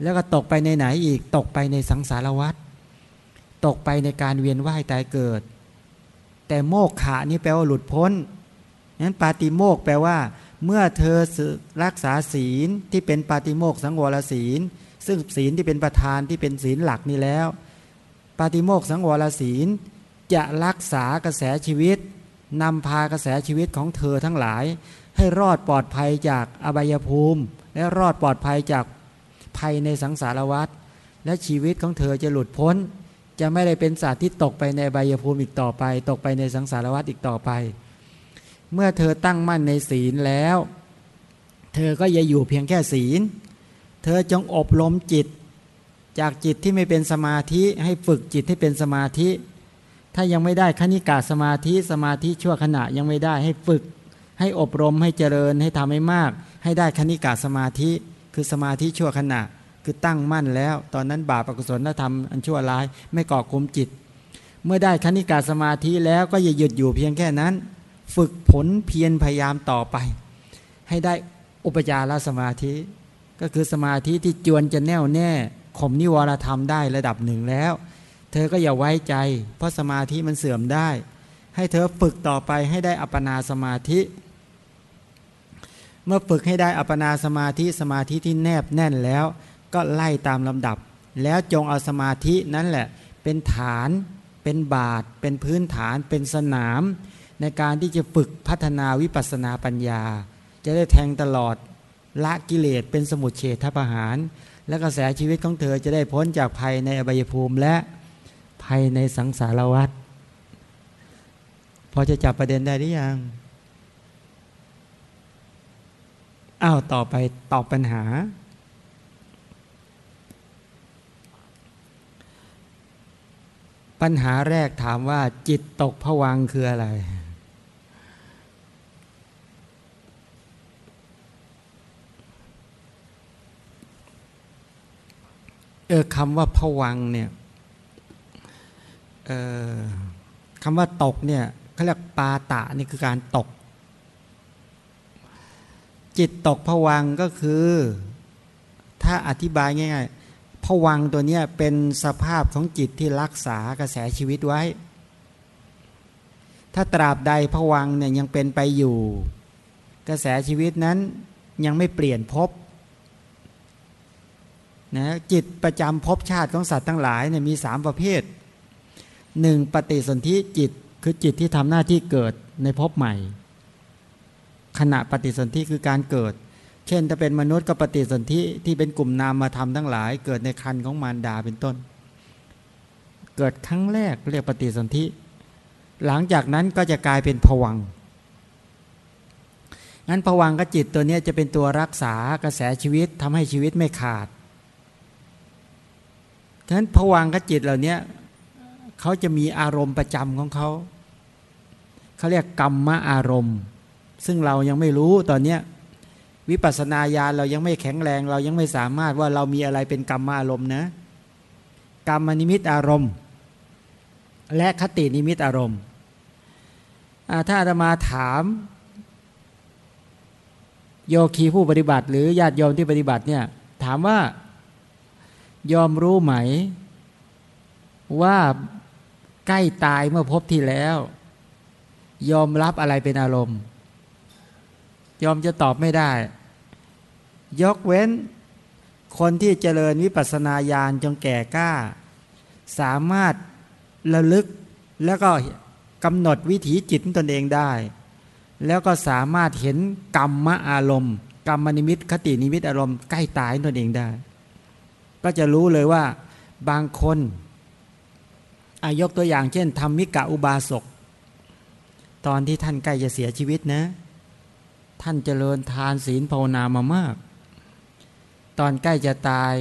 แล้วก็ตกไปในไหนอีก ตกไปในสังสารวัฏตกไปในการเวียนว่ายตายเกิด แต่โมกขะนี่แปลว่าหลุดพ้นนั้นปาติโมกแปลว่า เมื่อเธอรักษาศีลที่เป็นปาติโมกสังวรศีล ซึ่งศีลที่เป็นประธานที่เป็นศีลหลักนี่แล้ว ปาติโมกสังวรศีล จะรักษากระแสชีวิตนำพากระแสชีวิตของเธอทั้งหลาย ให้รอดปลอดภัยจากอบายภูมิ และรอดปลอดภัยจากภัยในสังสารวัฏและชีวิตของเธอจะหลุดพ้น จะไม่ได้เป็นสัตว์ที่ตกไปในอบายภูมิอีกต่อไป ตกไปในสังสารวัฏอีกต่อไป เมื่อเธอตั้งมั่นในศีลแล้ว เธอก็อย่าอยู่เพียงแค่ศีล เธอจงอบรมจิต จากจิตที่ไม่เป็นสมาธิให้ฝึกจิตให้เป็นสมาธิ ถ้ายังไม่ได้คณิกาสมาธิสมาธิชั่วขณะยังไม่ได้ให้ฝึก ให้อบรมให้เจริญให้ทำให้มาก ให้ได้คณิกาสมาธิ คือสมาธิชั่วขณะ คือตั้งมั่นแล้ว ตอนนั้นบาปอกุศลธรรมอันชั่วร้ายไม่ก่อคุมจิต เมื่อได้คณิกาสมาธิแล้วก็อย่าหยุดอยู่เพียงแค่นั้น ฝึกผลเพียรพยายามต่อไป ให้ได้อุปจารสมาธิ ก็คือสมาธิที่จวนจะแน่วแน่ ข่มนิวรธรรมได้ระดับหนึ่งแล้ว เธอก็อย่าไว้ใจ เพราะสมาธิมันเสื่อมได้ ให้เธอฝึกต่อไปให้ได้อัปปนาสมาธิ เมื่อฝึกให้ได้อัปปนาสมาธิสมาธิที่แนบแน่นแล้ว ก็ไล่ตามลำดับ แล้วจงเอาสมาธินั้นแหละ เป็นฐานเป็นบาท เป็นพื้นฐานเป็นสนาม ในการที่จะฝึกพัฒนาวิปัสสนาปัญญา จะได้แทงตลอดละกิเลสเป็นสมุทเฉทประหาร และกระแสชีวิตของเธอจะได้พ้นจากภัยในอบายภูมิและภัยในสังสารวัฏพอจะจับประเด็นได้หรือยังอ้าวต่อไปตอบปัญหา ปัญหาแรกถามว่าจิตตกผวังคืออะไร เออคำว่าผวังเนี่ยคำว่าตกเนี่ยเขาเรียกปาตะนี่คือการตก จิตตกผวังก็คือ ถ้าอธิบายง่ายๆผวังตัวนี้เป็นสภาพของจิตที่รักษากระแสชีวิตไว้ ถ้าตราบใดผวังเนี่ยยังเป็นไปอยู่ กระแสชีวิตนั้นยังไม่เปลี่ยนภพ นะจิตประจำภพชาติของสัตว์ทั้งหลายเนี่ยมีสามประเภทหนึ่งปฏิสนธิจิตคือจิตที่ทำหน้าที่เกิดในภพใหม่ ขณะปฏิสนธิคือการเกิด เช่นถ้าเป็นมนุษย์ก็ปฏิสนธิที่เป็นกลุ่มนามมาทำทั้งหลาย เกิดในคันของมารดาเป็นต้น เกิดครั้งแรกเรียกปฏิสนธิ หลังจากนั้นก็จะกลายเป็นผวังงั้นผวังกับจิตตัวนี้จะเป็นตัวรักษากระแสชีวิตทำให้ชีวิตไม่ขาด ฉะนั้นผวังกจิตเหล่านี้เขาจะมีอารมณ์ประจำของเขาเขาเรียกกรรมะอารมณ์ ซึ่งเรายังไม่รู้ตอนเนี้วิปัสสนาญาณเรายังไม่แข็งแรง เรายังไม่สามารถว่าเรามีอะไรเป็นกรรมอารมณ์นะ กรรมนิมิตอารมณ์ และคตินิมิตอารมณ์ถ้าจะมาถาม โยคีผู้ปฏิบัติ หรือญาติโยมที่ปฏิบัติเนี่ยถามว่า ยอมรู้ไหม ว่าใกล้ตายเมื่อพบที่แล้ว ยอมรับอะไรเป็นอารมณ์ ยอมจะตอบไม่ได้ ยกเว้น คนที่เจริญวิปัสสนาญาณจงแก่กล้า สามารถระลึกแล้วก็กำหนดวิถีจิตตนเองได้ แล้วก็สามารถเห็นกรรมอารมณ์ กรรมนิมิตคตินิมิตอารมณ์ใกล้ตายตนเองได้ ก็จะรู้เลยว่าบางคนอายกตัวอย่างเช่นทำมิกะอุบาสก ตอนที่ท่านใกล้จะเสียชีวิตนะ ท่านเจริญทานศีลภาวนามามาก ตอนใกล้จะตาย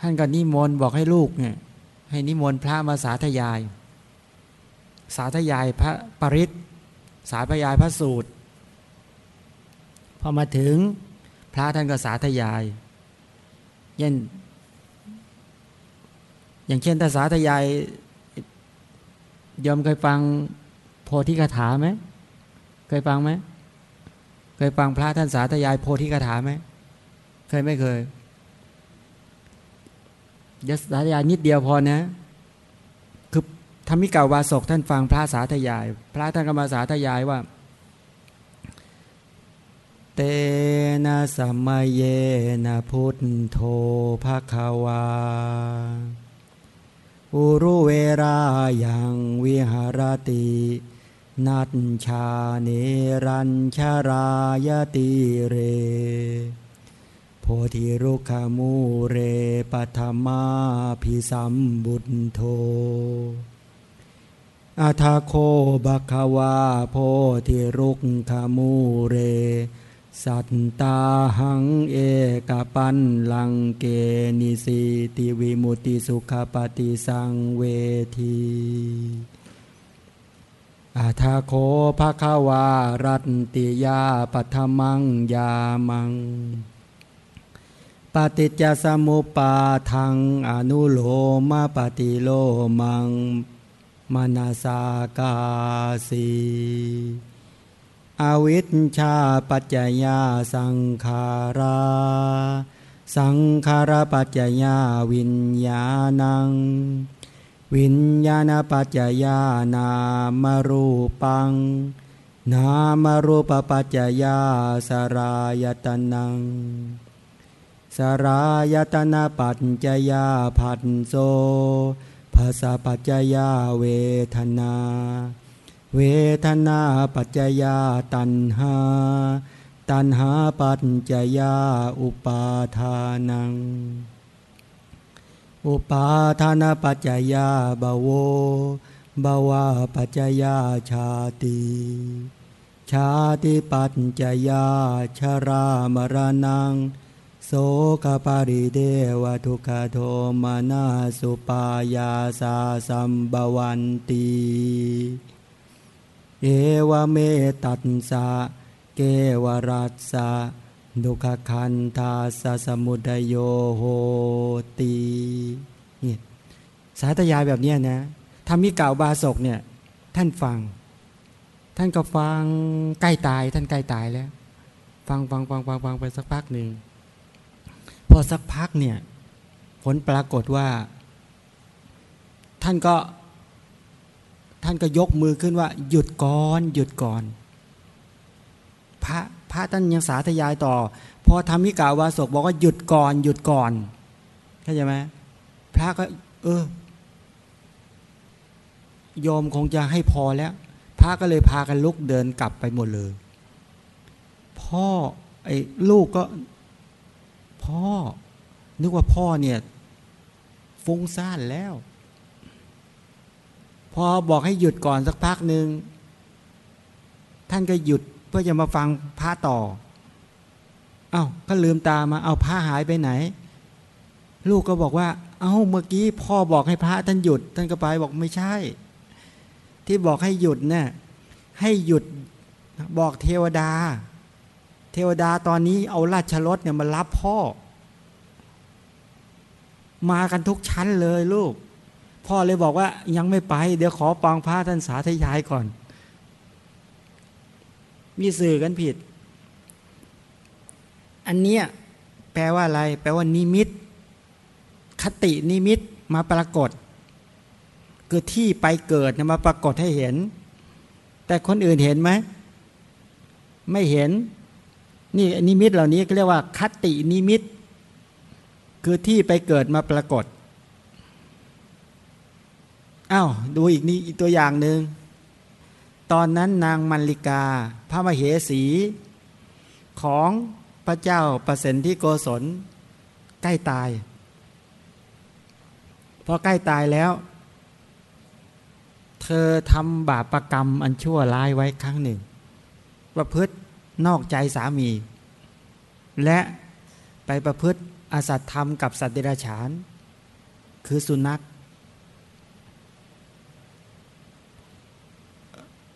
ท่านก็นิมนต์บอกให้ลูกเนี่ยให้นิมนต์พระมาสาธยาย สาธยายพระปริศสาธยายพระสูตร พอมาถึงพระท่านก็สาธยายยัน อย่างเช่นถ้าสาธยายยอมเคยฟังโพธิคาถาไหมเคยฟังไหมเคยฟังพระท่านสาธยายโพธิคาถาไหมเคยไม่เคยยัสาธยายนิดเดียวพอนะคือธรรมิกาวาสกท่านฟังพระสาธยาย พระท่านก็มาสาธยายว่า เตนะสัมมเยนะพุทโธภะคะวา อุรุเวรายังวิหารติ นัตชาเนรัญชารายติเร โพธิรุขมูเรปัทมาพิสัมบุตโทอาทาโคบัควาโพธิรุกขมูเร สัตตาหังเอกปันลังเกนิสิติวิมุติสุขปฏิสังเวทีอาทาโคภะคะวารัตติยาปัทมังยามัง ปฏิจจสมุปาทังอนุโลมาปฏิโลมังมนาสากาสี อวิชชาปัจจยาสังขารา สังขารปัจจยาวิญญาณัง วิญญาณปัจจยานามรูปัง นามรูปปัจจยาสรายตนัง สรายตนาปัจจยาผันโซภาษาปัจจยาเวทนา เวทนาปัจจยาตันหา ตันหาปัจจยาอุปาทานัง อุปาทานปัจจยาบาวบาวาปัจจยาชาติ ชาติปัจจยาชรามรณัง โสกปาริเดวทุกขโทมานาสุปายาสาสัมบวันตี เอวเมตัสสะเกวรัสสะดุขคันธาสสมุดโยโหตีเนี่ยสาธยายแบบนี้นะทำมิกล่าวบาศกเนี่ย ท่านฟัง ท่านก็ฟังใกล้ตาย ท่านใกล้ตายแล้ว ฟังฟังฟังฟังฟังไปสักพักหนึ่งพอสักพักเนี่ย ผลปรากฏว่า ท่านก็ ท่านก็ยกมือขึ้นว่า หยุดก่อน หยุดก่อน พระพระท่านยังสาธยายต่อ พอทำมิกาวาสกบอกว่าหยุดก่อน หยุดก่อนเข้าใจไหมพระก็ เออโยมคงจะให้พอแล้ว พระก็เลยพากันลุกเดินกลับไปหมดเลย พ่อไอ้ลูกก็ พ่อ นึกว่าพ่อเนี่ยฟุ้งซ่านแล้ว พอบอกให้หยุดก่อนสักพักหนึ่งท่านก็หยุดเพื่อจะมาฟังพระต่อ เอา้าก็ลืมตามาเอาพระหายไปไหน ลูกก็บอกว่า เอา้าเมื่อกี้พ่อบอกให้พระท่านหยุด ท่านก็ไปบอกไม่ใช่ ที่บอกให้หยุดเนี่ยให้หยุดบอกเทวดา เทวดาตอนนี้เอาราชรถเนี่ยมารับพ่อ มากันทุกชั้นเลยลูก พ่อเลยบอกว่ายังไม่ไป เดี๋ยวขอปองพระท่านสาธยายก่อน มีสื่อกันผิด อันเนี้ยแปลว่าอะไร แปลว่านิมิต คตินิมิตมาปรากฏคือที่ไปเกิดมาปรากฏให้เห็น แต่คนอื่นเห็นไหม ไม่เห็น นี่นิมิตเหล่านี้เรียกว่า คตินิมิต คือที่ไปเกิดมาปรากฏ อ้าวดูอีกนี่อีกตัวอย่างหนึ่งตอนนั้นนางมัลลิกา พระมเหสี ของพระเจ้าประสิทธิโกศล ใกล้ตาย พอใกล้ตายแล้ว เธอทำบาปประกรรมอันชั่วร้ายไว้ครั้งหนึ่ง ประพฤตินอกใจสามี และไปประพฤติอสัตธรรมกับสัตว์เดรัจฉาน คือสุนัข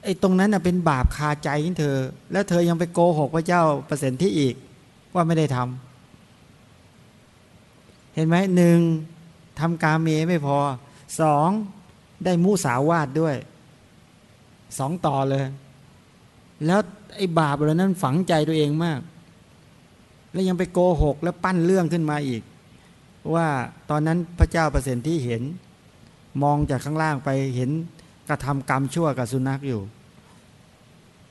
อ้ตรงนั้นเป็นบาปคาใจของเธอ แล้วเธอยังไปโกหกพระเจ้าเปอร์เซ็นที่อีกว่าไม่ได้ทำเห็นไหมหนึ่งทำกาเมไม่พอสองได้มูสาวาดด้วยสองต่อเลย แล้วไอ้บาปเหล่านั้นฝังใจตัวเองมาก แล้วยังไปโกหก แล้วปั้นเรื่องขึ้นมาอีก ว่าตอนนั้นพระเจ้าเปอร์เซ็นที่เห็น มองจากข้างล่างไปเห็นกระทำกรรมชั่วกับสุนัขอยู่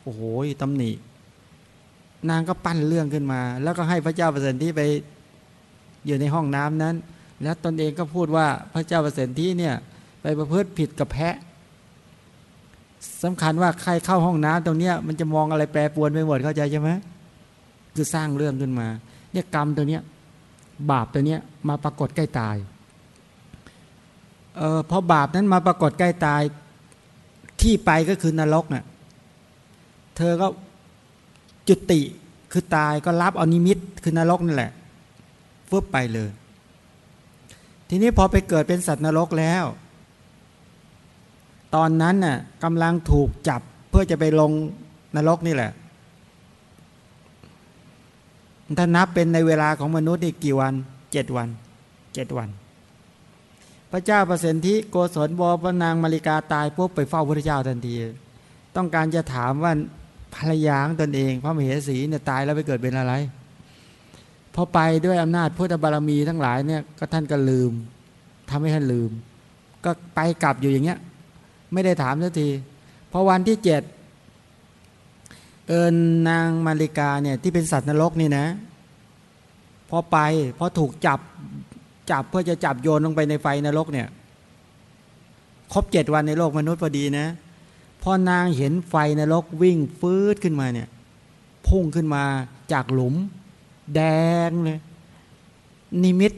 อ้โหตำหนิ นางก็ปั้นเรื่องขึ้นมา แล้วก็ให้พระเจ้าประสิทธิไปอยู่ในห้องน้ำนั้น แล้วตนเองก็พูดว่าพระเจ้าประสิทธิเนี่ย ไปประพฤติผิดกับแพะสำคัญว่าใครเข้าห้องน้ำตรงเนี้ยมันจะมองอะไรแปรปวนไปหมดเข้าใจใช่ไหมคือสร้างเรื่องขึ้นมา เนี่ยกรรมตัวเนี้ยบาปตัวเนี้ยมาปรากฏใกล้ตายเออพอบาปนั้นมาปรากฏใกล้ตายที่ไปก็คือนรกน่ะ เธอก็จุติคือตายก็รับอนิมิตคือนรกนั่นแหละฟึบไปเลย ทีนี้พอไปเกิดเป็นสัตว์นรกแล้ว ตอนนั้นน่ะกำลังถูกจับเพื่อจะไปลงนรกนี่แหละถ้านับเป็นในเวลาของมนุษย์นี่กี่วันเจ็ดวันเจ็ดวัน พระเจ้าประสิทธิโกศลบพระนางมาริกาตายปุ๊บไปเฝ้าพระเจ้าทันที ต้องการจะถามว่า ภรรยาของตนเอง พระมเหสีเนี่ยตายแล้วไปเกิดเป็นอะไรพอไปด้วยอำนาจพุทธบารมีทั้งหลายเนี่ยก็ท่านก็ลืมทำให้ท่านลืม ก็ไปกลับอยู่อย่างเงี้ย ไม่ได้ถามสักทีพอวันที่เจ็ดเอิญนางมาริกาเนี่ยที่เป็นสัตว์นรกนี่นะ พอไปพอถูกจับจับเพื่อจะจับโยนลงไปในไฟนรกเนี่ย ครบเจ็ดวันในโลกมนุษย์พอดีนะ พอนางเห็นไฟนรกวิ่งฟืดขึ้นมาเนี่ย พุ่งขึ้นมาจากหลุม แดงเลย นิมิต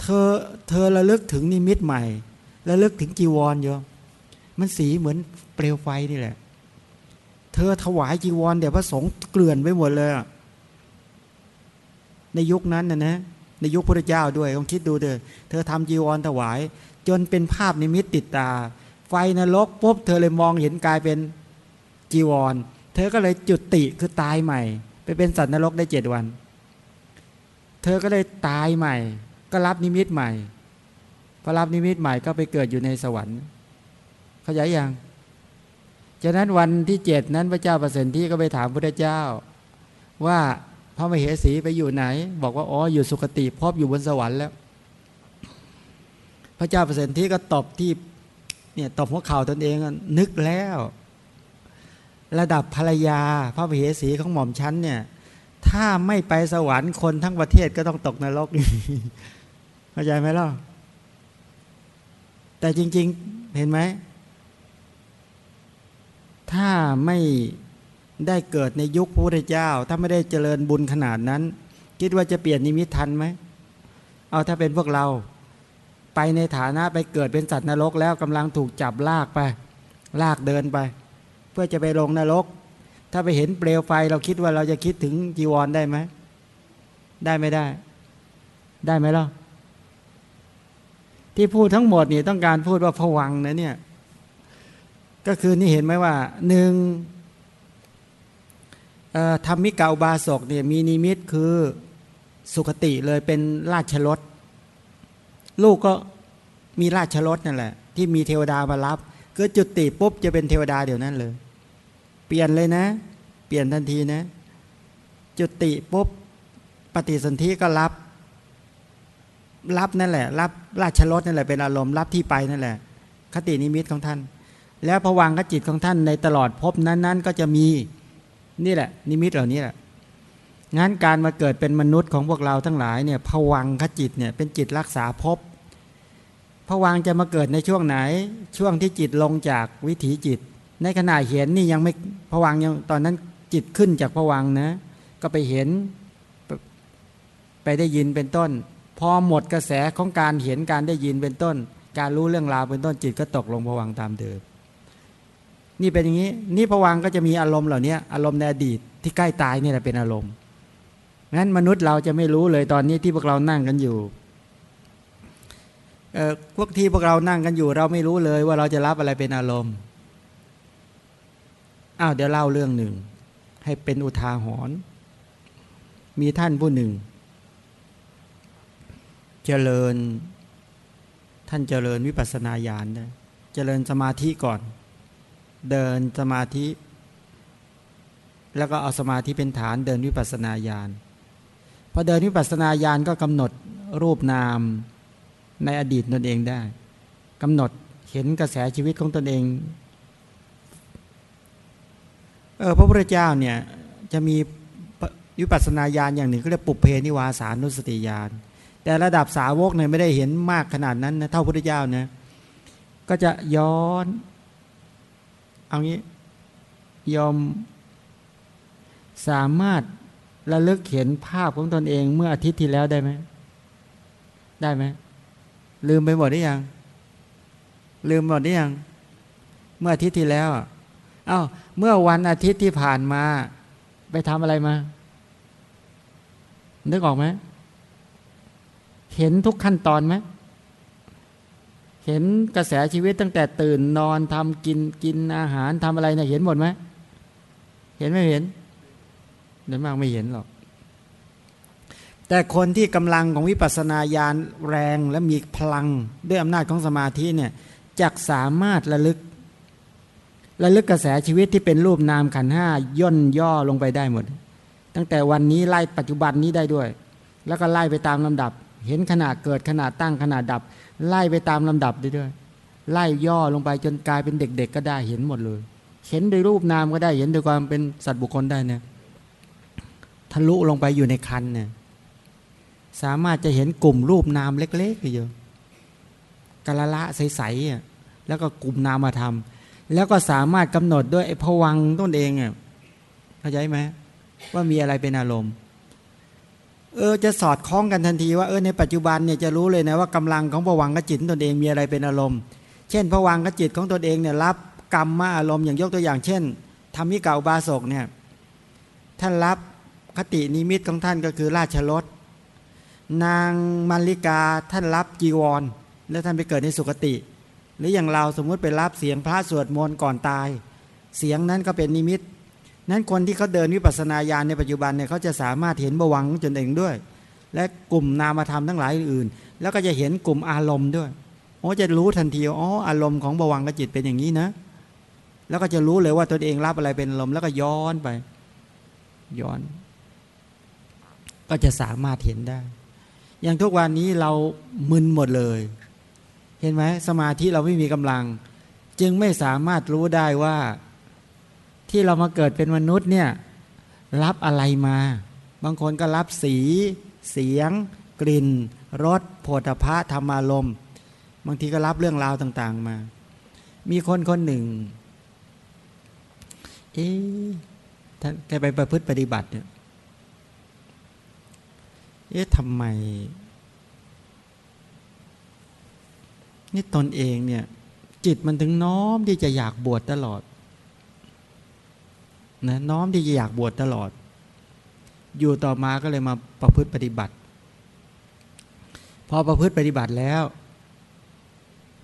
เธอเธอระลึกถึงนิมิตใหม่ระลึกถึงจีวรโยมมันสีเหมือนเปลวไฟนี่แหละ เธอถวายจีวรเดี๋ยวพระสงฆ์เกลื่อนไว้หมดเลยในยุคนั้นนะนะในยุคพระเจ้าด้วยลองคิดดูเถอะเธอทำจีวรถวาย จนเป็นภาพนิมิตติดตา ไฟนรกปุ๊บเธอเลยมองเห็นกลายเป็นจีวร เธอก็เลยจุติคือตายใหม่ ไปเป็นสัตว์นรกได้เจ็ดวัน เธอก็เลยตายใหม่ ก็รับนิมิตใหม่พอรับนิมิตใหม่ก็ไปเกิดอยู่ในสวรรค์เข้าใจยังฉะนั้นวันที่เจ็ดนั้นพระเจ้าประสิทธิก็ไปถามพระเจ้า ว่าพระมเหสีไปอยู่ไหน บอกว่าอ๋ออยู่สุคติพบอยู่บนสวรรค์แล้ว พระเจ้าประสิทธิก็ตอบที่ เนี่ยตบหัวเข่าตนเองนึกแล้ว ระดับภรรยาพระเหสีของหม่อมชั้นเนี่ย ถ้าไม่ไปสวรรค์คนทั้งประเทศก็ต้องตกนรกเข้าใจไหมล่ะแต่จริง ๆ เห็นไหม ถ้าไม่ได้เกิดในยุคพระพุทธเจ้า ถ้าไม่ได้เจริญบุญขนาดนั้น คิดว่าจะเปลี่ยนนิมิตทันไหม เอาถ้าเป็นพวกเรา ไปในฐานะไปเกิดเป็นสัตว์นรกแล้วกำลังถูกจับลากไป ลากเดินไป เพื่อจะไปลงนรก ถ้าไปเห็นเปลวไฟเราคิดว่าเราจะคิดถึงจีวรได้ไหม ได้ไม่ได้ ได้ไหมล่ะที่พูดทั้งหมดนี่ต้องการพูดว่าผวังนะเนี่ย ก็คือนี่เห็นไหมว่าหนึ่งธรรมิกาอุบาศกเนี่ยมีนิมิตคือสุขติเลยเป็นราชรถ ลูกก็มีราชรถนั่นแหละ ที่มีเทวดามารับก็จุติปุ๊บจะเป็นเทวดาเดี๋ยวนั้นเลย เปลี่ยนเลยนะ เปลี่ยนทันทีนะ จุติปุ๊บปฏิสนธิก็รับ รับนั่นแหละ รับราชรสนั่นแหละเป็นอารมณ์รับที่ไปนั่นแหละ คตินิมิตของท่าน แล้วผวังขจิตของท่านในตลอดภพนั้นๆ ก็จะมีนี่แหละ นิมิตเหล่านี้แหละ งั้นการมาเกิดเป็นมนุษย์ของพวกเราทั้งหลายเนี่ยผวังขจิตเนี่ยเป็นจิตรักษาภพผวังจะมาเกิดในช่วงไหน ช่วงที่จิตลงจากวิถีจิต ในขณะเห็นนี่ยังไม่ผวังยังตอนนั้นจิตขึ้นจากผวังนะ ก็ไปเห็นไปได้ยินเป็นต้น พอหมดกระแสของการเห็นการได้ยินเป็นต้น การรู้เรื่องราวเป็นต้นจิตก็ตกลงผวังตามเดิมนี่เป็นอย่างนี้ นี่ผวังก็จะมีอารมณ์เหล่านี้อารมณ์ในอดีตที่ใกล้ตายนี่แหละเป็นอารมณ์ งั้นมนุษย์เราจะไม่รู้เลยตอนนี้ที่พวกเรานั่งกันอยู่พวกที่พวกเรานั่งกันอยู่ เราไม่รู้เลยว่าเราจะรับอะไรเป็นอารมณ์ อ้าวเดี๋ยวเล่าเรื่องหนึ่ง ให้เป็นอุทาหรณ์ มีท่านผู้หนึ่ง เจริญ ท่านเจริญวิปัสสนาญาณได้เจริญสมาธิก่อน เดินสมาธิ แล้วก็เอาสมาธิเป็นฐานเดินวิปัสสนาญาณ พอเดินวิปัสนาญาณก็กำหนดรูปนามในอดีตตนเองได้กำหนดเห็นกระแสชีวิตของตนเองเออพระพุทธเจ้าเนี่ยจะมีวิปัสนาญาณอย่างหนึ่งก็เรียกปุเพนิวาสานุสติญาณแต่ระดับสาวกเนี่ยไม่ได้เห็นมากขนาดนั้นนะเท่าพุทธเจ้านะก็จะย้อนเอางี้ยอมสามารถ ระลึกเห็นภาพของตนเองเมื่ออาทิตย์ที่แล้วได้ไหม ได้ไหม ลืมไปหมดหรือยัง ลืมหมดหรือยัง เมื่ออาทิตย์ที่แล้วอา้าวเมื่อวันอาทิตย์ที่ผ่านมา ไปทำอะไรมา นึกออกไหม เห็นทุกขั้นตอนไหม เห็นกระแสชีวิตตั้งแต่ตื่นนอนทำกินกินอาหารทำอะไรเนะี่ยเห็นหมดไหม เห็นไม่เห็น เดินมากไม่เห็นหรอก แต่คนที่กำลังของวิปัสสนาญาณแรงและมีพลังด้วยอำนาจของสมาธิเนี่ยจักสามารถระลึกระลึกกระแสชีวิตที่เป็นรูปนามขันห้าย่นย่อลงไปได้หมด ตั้งแต่วันนี้ไล่ปัจจุบันนี้ได้ด้วย แล้วก็ไล่ไปตามลำดับ เห็นขนาดเกิดขนาดตั้งขนาดดับ ไล่ไปตามลำดับได้วย ไล่ย่อลงไปจนกลายเป็นเด็ก ๆ ก็ได้เห็นหมดเลย เห็นโดยรูปนามก็ได้เห็นโดยความเป็นสัตว์บุคคลได้เนี่ย ทะลุลงไปอยู่ในคันเนี่ยสามารถจะเห็นกลุ่มรูปนามเล็กๆเยอะกะละละใสๆแล้วก็กลุ่มนามมาทำแล้วก็สามารถกำหนดด้วยไอ้ผวังต้นเองอะเข้าใจไหมว่ามีอะไรเป็นอารมณ์ เออจะสอดคล้องกันทันทีว่าเออในปัจจุบันเนี่ยจะรู้เลยนะว่ากำลังของผวังกจิตตนเองมีอะไรเป็นอารมณ์ เช่นผวังกจิตของตนเองเนี่ยรับกรรมมาอารมณ์อย่างยกตัวอย่างเช่นทำมิกาอุบาสกเนี่ยท่านรับ คตินิมิตของท่านก็คือราชรถนางมาริกาท่านรับจีวร แล้วท่านไปเกิดในสุคติ หรืออย่างเราสมมุติไปรับเสียงพระสวดมนต์ก่อนตาย เสียงนั้นก็เป็นนิมิต นั้นคนที่เขาเดินวิปัสสนาญาณในปัจจุบันเนี่ยเขาจะสามารถเห็นบวังจนเองด้วย และกลุ่มนามธรรมทั้งหลายอื่น แล้วก็จะเห็นกลุ่มอารมณ์ด้วยโอ้จะรู้ทันทีอ๋ออารมณ์ของบวังกจิตเป็นอย่างนี้นะ แล้วก็จะรู้เลยว่าตนเองรับอะไรเป็นอารมณ์แล้วก็ย้อนไป ย้อน ก็จะสามารถเห็นได้ อย่างทุกวันนี้เรามึนหมดเลย เห็นไหมสมาธิเราไม่มีกำลัง จึงไม่สามารถรู้ได้ว่าที่เรามาเกิดเป็นมนุษย์เนี่ยรับอะไรมา บางคนก็รับสี เสียง กลิ่นรสโผฏฐะธรรมารมบางทีก็รับเรื่องราวต่าง ๆ มา มีคนคนหนึ่งเอ๊ะท่านแกไปประพฤติปฏิบัติเนี่ย เอ๊ะทำไม นี่ตนเองเนี่ย จิตมันถึงน้อมที่จะอยากบวชตลอดนะน้อมที่จะอยากบวชตลอด อยู่ต่อมาก็เลยมาประพฤติปฏิบัติ พอประพฤติปฏิบัติแล้ว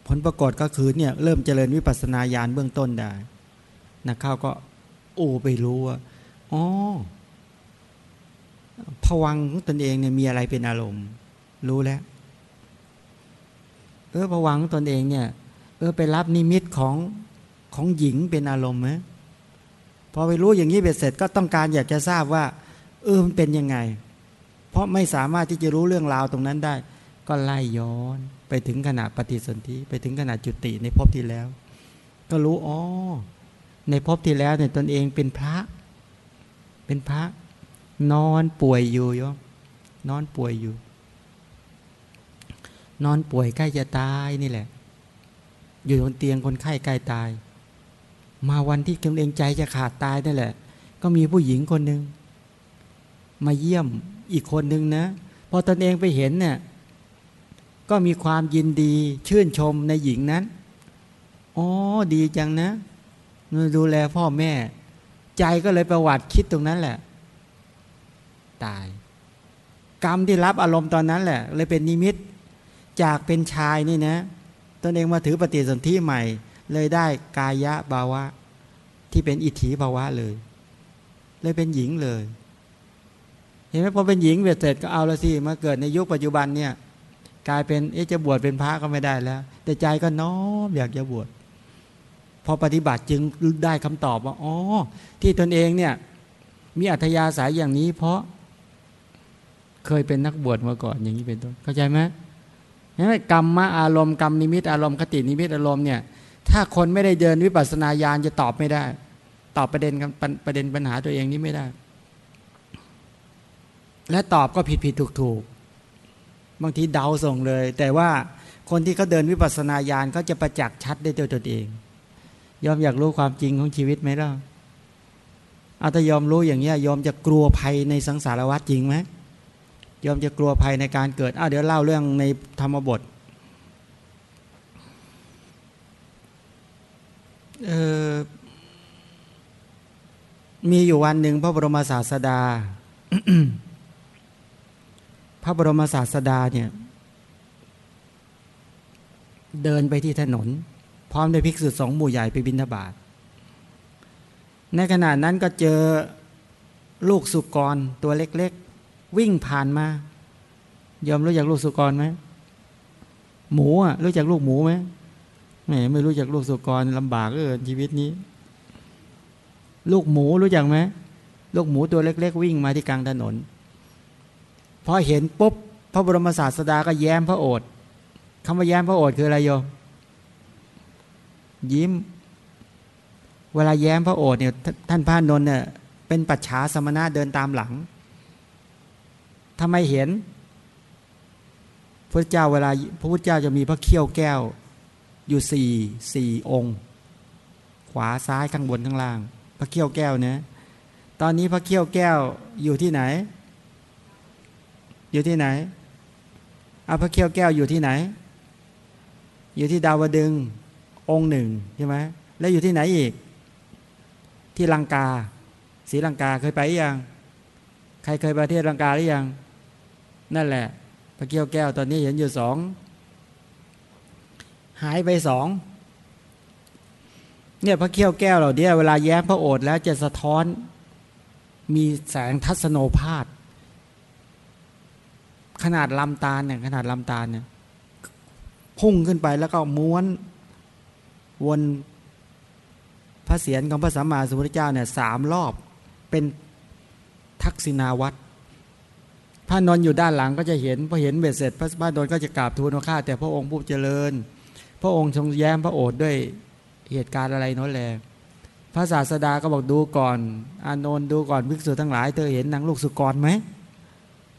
ผลปรากฏก็คือเนี่ยเริ่มเจริญวิปัสสนาญาณเบื้องต้นได้นะเข้าก็โอ้ไปรู้ว่าอ๋อ ผวังของตนเองเนี่ยมีอะไรเป็นอารมณ์ รู้แล้ว เออผวังตนเองเนี่ย เออไปรับนิมิตของของหญิงเป็นอารมณ์ไหมพอไปรู้อย่างนี้เบ็ดเสร็จก็ต้องการอยากจะทราบว่า เออมันเป็นยังไง เพราะไม่สามารถที่จะรู้เรื่องราวตรงนั้นได้ ก็ไล่ย้อนไปถึงขณะปฏิสนธิไปถึงขณะจุติในภพที่แล้ว ก็รู้อ๋อในภพที่แล้วเนี่ยตนเองเป็นพระ เป็นพระ นอนป่วยอยู่โยมนอนป่วยอยู่ นอนป่วยใกล้จะตายนี่แหละ อยู่บนเตียงคนไข้ใกล้ตาย มาวันที่กำลังใจจะขาดตายนั่นแหละ ก็มีผู้หญิงคนหนึ่งมาเยี่ยมอีกคนหนึ่งนะพอตนเองไปเห็นเนี่ยก็มีความยินดีชื่นชมในหญิงนั้นอ๋อดีจังนะ ดูแลพ่อแม่ ใจก็เลยประวัติคิดตรงนั้นแหละ ตาย กรรมที่รับอารมณ์ตอนนั้นแหละ เลยเป็นนิมิตจากเป็นชายนี่นะตนเองมาถือปฏิสนธิใหม่ เลยได้กายะภาวะ ที่เป็นอิทธิภาวะเลย เลยเป็นหญิงเลย เห็นไหมพอเป็นหญิงเสร็จก็เอาละสิมาเกิดในยุคปัจจุบันเนี่ย กลายเป็นเอจะบวชเป็นพระก็ไม่ได้แล้ว แต่ใจก็น้อมอยากจะบวชพอปฏิบัติจึงได้คำตอบว่าอ๋อที่ตนเองเนี่ยมีอัธยาศัยอย่างนี้เพราะ เคยเป็นนักบวชมาก่อนอย่างนี้เป็นต้นเข้าใจไหมกรรมมาอารมณ์กรรมนิมิตอารมณ์คตินิมิตอารมณ์เนี่ยถ้าคนไม่ได้เดินวิปัสสนาญาณจะตอบไม่ได้ ตอบประเด็นประเด็นปัญหาตัวเองนี้ไม่ได้ และตอบก็ผิดผิดถูกถูกบางทีเดาส่งเลย แต่ว่าคนที่เขาเดินวิปัสสนาญาณเขาจะประจักษ์ชัดได้ตัวตนเอง ยอมอยากรู้ความจริงของชีวิตไหมล่ะเอาถ้ายอมรู้อย่างนี้ยอมจะกลัวภัยในสังสารวัฏจริงไหม ยอมจะกลัวภัยในการเกิดอ้าวเดี๋ยวเล่าเรื่องในธรรมบทมีอยู่วันหนึ่งพระบรมศาสดา พระบรมศาสดาเนี่ย เดินไปที่ถนน พร้อมด้วยภิกษุสองหมู่ใหญ่ไปบิณฑบาตในขณะนั้นก็เจอลูกสุกรตัวเล็ก วิ่งผ่านมายอมรู้จักลูกสุกรไหมหมูอะรู้จักลูกหมูไหมแหมไม่รู้จักลูกสุกรลำบากเออชีวิตนี้ ลูกหมูรู้จักไหมลูกหมูตัวเล็ก ๆ วิ่งมาที่กลางถนนพอเห็นปุ๊บพระบรมศาสดาก็แย้มพระโอษฐ์คำว่าแย้มพระโอษฐ์คืออะไรโยมยิ้ม เวลาแย้มพระโอษฐ์เนี่ยท่านพระนนท์เนี่ยเป็นปัจฉาสมณะเดินตามหลัง ทำไมเห็นพระเจ้าเวลาพระพุทธเจ้าจะมีพระเขี้ยวแก้ว อยู่สี่สี่องค์ ขวาซ้ายข้างบนข้างล่าง พระเขี้ยวแก้วเนี่ยตอนนี้พระเขี้ยวแก้วอยู่ที่ไหน อยู่ที่ไหนเอาพระเขี้ยวแก้วอยู่ที่ไหน อยู่ที่ดาวดึงองค์หนึ่งใช่ไหมแล้วอยู่ที่ไหนอีก ที่ลังกาศรีลังกาเคยไปยัง ใครเคยไปเที่ลังกาหรือยัง นั่นแหละ พระเกี้ยวแก้วตอนนี้เห็นอยู่สอง หายไปสองเนี่ยพระเกี้ยวแก้วเหล่านี้เวลาแย้มพระโอษฐ์แล้วจะสะท้อนมีแสงทัศโนภาพขนาดลำตาเนี่ยขนาดลำตาเนี่ยพุ่งขึ้นไปแล้วก็ม้วนวนพระเศียรของพระสัมมาสัมพุทธเจ้าเนี่ยสามรอบเป็นทักษิณาวัตร พระนอนอยู่ด้านหลังก็จะเห็นพอเห็นเบ็ดเสร็จ พระพระนนท์ก็จะกราบทูลว่าข้าแต่พระองค์ผู้เจริญ พระองค์ทรงแย้มพระโอษฐ์ด้วยเหตุการณ์อะไรน้นแลพระศาสดาก็บอกดูก่อน อานนท์ดูก่อนภิกษุทั้งหลาย เธอเห็นนางลูกสุกรไหม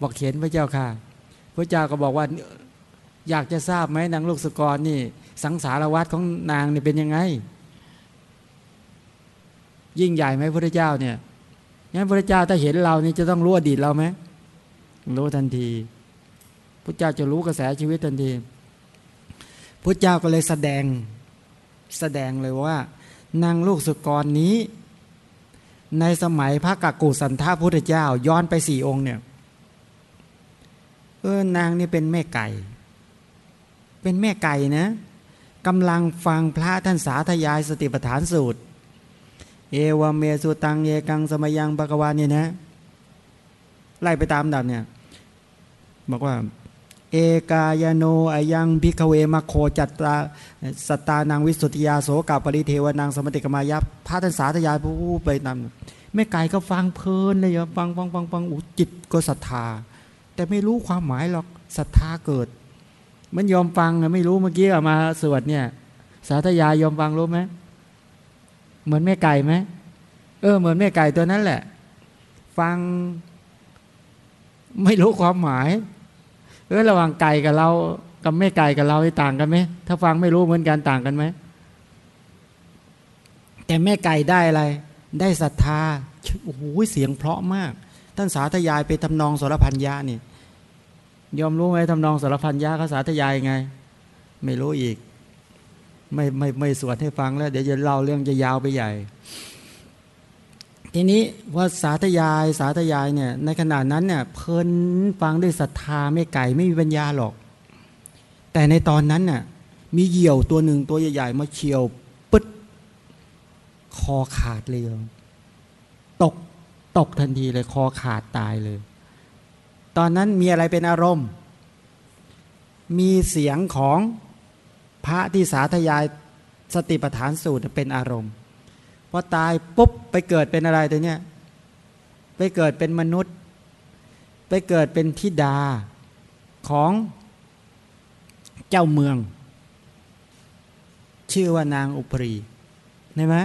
บอกเห็นพระเจ้าค่ะ พระเจ้าก็บอกว่าอยากจะทราบไหมนางลูกสุกรนี่ สังสารวัตรของนางนี่เป็นยังไง ยิ่งใหญ่ไหมพระเจ้าเนี่ยงั้นพระเจ้าถ้าเห็นเรานี่จะต้องรู้อดีตเราไหม รู้ทันทีพระเจ้าจะรู้กระแสชีวิตทันทีพระเจ้าก็เลยแสดงแสดงเลยว่านางลูกสุกรนี้ ในสมัยพระกักกุสันทาพุทธเจ้าย้อนไปสี่องค์เนี่ยเออนางนี่เป็นแม่ไก่ เป็นแม่ไก่นะกำลังฟังพระท่านสาธยายสติปัฏฐานสูตร เอวเมสุตังเยกังสมยังปะกวานเนี่ยนะ ไล่ไปตามดับเนี่ย บอกว่า เอกายโนอายังพิกเวมโคจัตตาสตานางวิสุทธิยาโสกับปริเทวนางสมติกมายัพพระท่านสาธยายผู้ไปนำแม่ไก่ก็ฟังเพลินเลยฟังฟังฟังฟังอุจิตก็ศรัทธา แต่ไม่รู้ความหมายหรอกศรัทธาเกิด มันยอมฟังไม่รู้เมื่อกี้ออกมาสวดเนี่ย สาธยายยอมฟังรู้ไหมเหมือนแม่ไก่ไหมเออเหมือนแม่ไก่ตัวนั้นแหละ ฟัง ไม่รู้ความหมายเออระหว่างไก่กับเรา กับแม่ไก่กับเราต่างกันไหมถ้าฟังไม่รู้เหมือนกันต่างกันไหมแต่แม่ไก่ได้อะไร ได้ศรัทธาโอ้โหเสียงเพราะมาก ท่านสาธยายไปทำนองสารพันยานี่ยอมรู้ไหมทำนองสารพันยาเขาสาธยายไง ไม่รู้อีก ไม่ไม่ไม่สวดให้ฟังแล้ว เดี๋ยวจะเล่าเรื่องจะยาวไปใหญ่ ทีนี้ว่าสาธยายสาธยายเนี่ยในขณะนั้นเนี่ยเพลินฟังด้วยศรัทธาไม่ไก่ไม่มีปัญญาหรอก แต่ในตอนนั้นน่ะมีเหยี่ยวตัวหนึ่งตัวใหญ่ ๆ มาเฉียวปึ๊ดคอขาดเลยตกตกทันทีเลยคอขาดตายเลย ตอนนั้นมีอะไรเป็นอารมณ์ มีเสียงของพระที่สาธยายสติปัฏฐานสูตรเป็นอารมณ์ พอตายปุ๊บไปเกิดเป็นอะไรตัวเนี้ยไปเกิดเป็นมนุษย์ ไปเกิดเป็นทิดาของเจ้าเมือง ชื่อว่านางอุปรีใช่ไหม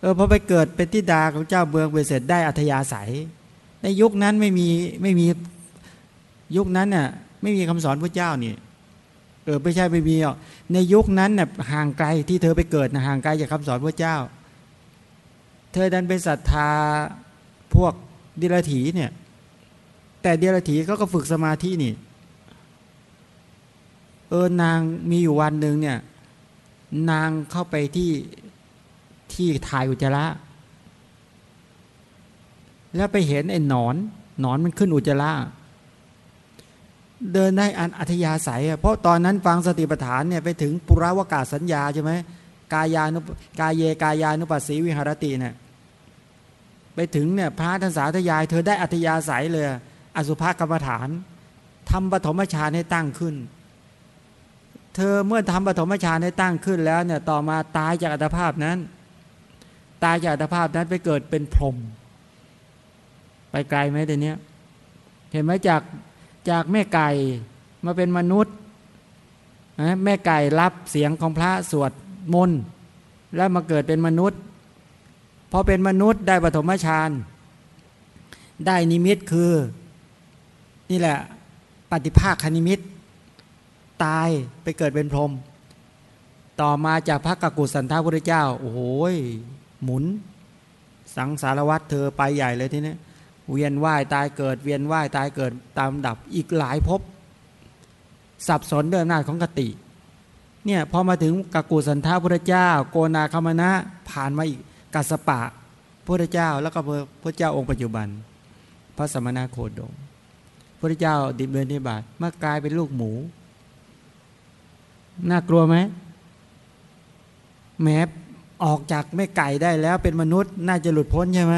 เออพอไปเกิดเป็นทิดาของเจ้าเมืองไปเสร็จได้อัธยาศัย ในยุคนั้นไม่มีไม่มียุคนั้นน่ะไม่มีคำสอนพระเจ้านี่ เออไม่ใช่ไม่มีอะในยุคนั้นน่ะห่างไกลที่เธอไปเกิดนะห่างไกลจากคำสอนพระเจ้า เธอดันเป็นศรัทธาพวกดิลถีเนี่ย แต่ดิลถีเขาก็ฝึกสมาธินี่ เออนางมีอยู่วันหนึ่งเนี่ย นางเข้าไปที่ที่ถ่ายอุจจาระ แล้วไปเห็นไอ้หนอน หนอนมันขึ้นอุจจาระ เดินได้อันอัธยาศัยเพราะตอนนั้นฟังสติปัฏฐานเนี่ยไปถึงปุราวกาศสัญญาใช่ไหมกายานุกายเยกายานุปัสสีวิหารติเนี่ยไปถึงเนี่ยพระท่านสาธยาย เธอได้อัธยาศัยเลย อสุภกรรมฐานทำปฐมฌานให้ตั้งขึ้น เธอเมื่อทำปฐมฌานให้ตั้งขึ้นแล้วเนี่ยต่อมาตายจากอัตภาพนั้น ตายจากอัตภาพนั้นไปเกิดเป็นพรหมไปไกลไหมเดี๋ยวนี้เห็นไหมจาก จากแม่ไก่มาเป็นมนุษย์แม่ไก่รับเสียงของพระสวดมนต์แล้วมาเกิดเป็นมนุษย์พอเป็นมนุษย์ได้ปฐมฌานได้นิมิตคือ นี่แหละ ปฏิภาคนิมิต ตายไปเกิดเป็นพรหมต่อมาจากพระกกุสันทาพุทธเจ้า โอ้โหหมุน สังสารวัตรเธอไปใหญ่เลยทีนี้ เวียนว่ายตายเกิด เวียนว่ายตายเกิดตามดับอีกหลายภพสับสนเดินหน้าของกติเนี่ยพอมาถึงกกุสันทาพุทธเจ้า โกนาคามณะผ่านมาอีกกัสปะพุทธเจ้า แล้วก็พระเจ้าองค์ปัจจุบัน พระสมณะโคดมพระเจ้าดิบเดินนิบาตมากลายเป็นลูกหมู น่ากลัวไหมแม้ออกจากแม่ไก่ได้แล้วเป็นมนุษย์น่าจะหลุดพ้นใช่ไหม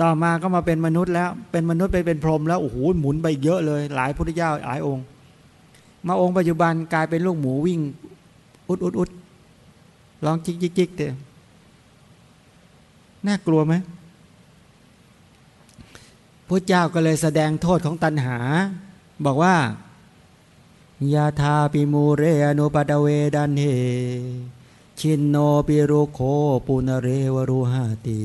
ต่อมาก็มาเป็นมนุษย์แล้ว เป็นมนุษย์ไปเป็นพรหมแล้วโอ้โหหมุนไปเยอะเลย หลายพุทธเจ้าหลายองค์ มาองค์ปัจจุบันกลายเป็นลูกหมูวิ่ง อุดอุดอุดลองจิกจิกจิกเตะน่ากลัวไหมพระเจ้าก็เลยแสดงโทษของตัณหา บอกว่ายาทาปิมูเรอนุปดเวดันเฮชินโนปิโรโคปุนเรวรุหาติ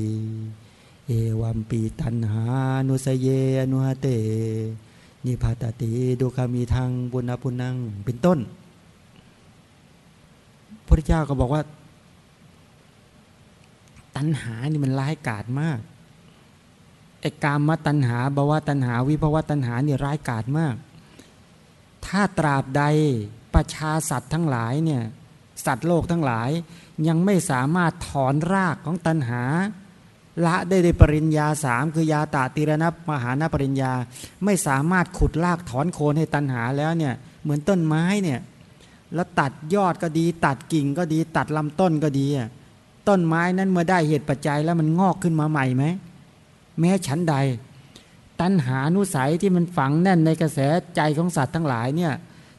เอวัมปีตันหานุสเยอนุหเต นิพาตติดุขามีทางบุญปุนังเป็นต้นพระเจ้าก็บอกว่า ตัณหานี่มันร้ายกาจมากไอ้กามตัณหาบวตัณหา วิภวตัณหานี่ร้ายกาจมาก ถ้าตราบใดประชาสัตว์ทั้งหลายเนี่ยสัตว์โลกทั้งหลายยังไม่สามารถถอนรากของตัณหา ละได้ในปริญญาสามคือยาตาติรณมหานปริญญา ไม่สามารถขุดรากถอนโคนให้ตัณหาแล้วเนี่ยเหมือนต้นไม้เนี่ยแล้วตัดยอดก็ดี ตัดกิ่งก็ดี ตัดลำต้นก็ดีต้นไม้นั้นเมื่อได้เหตุปัจจัยแล้วมันงอกขึ้นมาใหม่ไหมแม้ฉันใด ตัณหานุสัยที่มันฝังแน่นในกระแสใจของสัตว์ทั้งหลายเนี่ย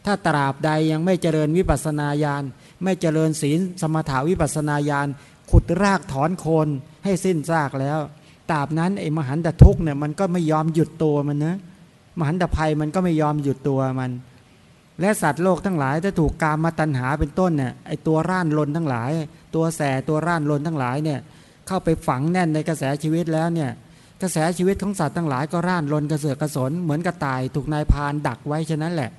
ถ้าตราบใดยังไม่เจริญวิปัสนาญาณไม่เจริญศีลสมถาวิปัสนาญาณ ขุดรากถอนโคนให้สิ้นซากแล้วตราบนั้นไอ้มหันตทุกเนี่ยมันก็ไม่ยอมหยุดตัวมันนะมหันตภัยมันก็ไม่ยอมหยุดตัวมัน และสัตว์โลกทั้งหลายถ้าถูกกามมาตัญหาเป็นต้นเนี่ยไอ้ตัวร่านลนทั้งหลาย ตัวแสตัวร่านลนทั้งหลายเนี่ยเข้าไปฝังแน่นในกระแสชีวิตแล้วเนี่ยกระแสชีวิตของสัตว์ทั้งหลายก็ร่านลนกระเสือกกระสนเหมือนกระต่ายถูกนายพานดักไว้ฉะนั้นแหละ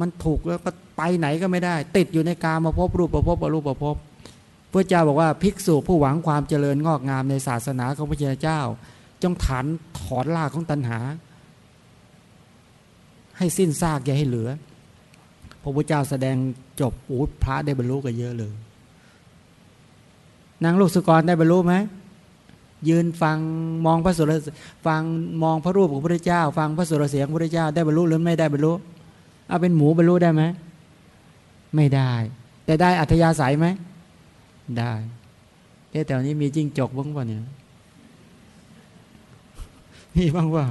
มันถูกแล้วก็ไปไหนก็ไม่ได้ ติดอยู่ในกามาพบรูปประพบอรูปประพบ พระเจ้าบอกว่าภิกษุผู้หวังความเจริญงอกงามในศาสนาของพระเจ้า จงฐานถอนลากของตัณหา ให้สิ้นซากอย่าให้เหลือ พระพุทธเจ้าแสดงจบโอ้พระได้บรรลุกันเยอะเลย นางลูกสุกรได้บรรลุไหมยืนฟังมองพระสุรฟังมองพระรูปของพระเจ้า ฟังพระสุรเสียงพระเจ้าได้บรรลุหรือไม่ได้บรรลุเอาเป็นหมูบรรลุได้ไหมไม่ได้ แต่ได้อัธยาศัยไหม ได้แต่วนี้มีจิ้งจกบ้างป่ะเนี่ย มีบ้างว่า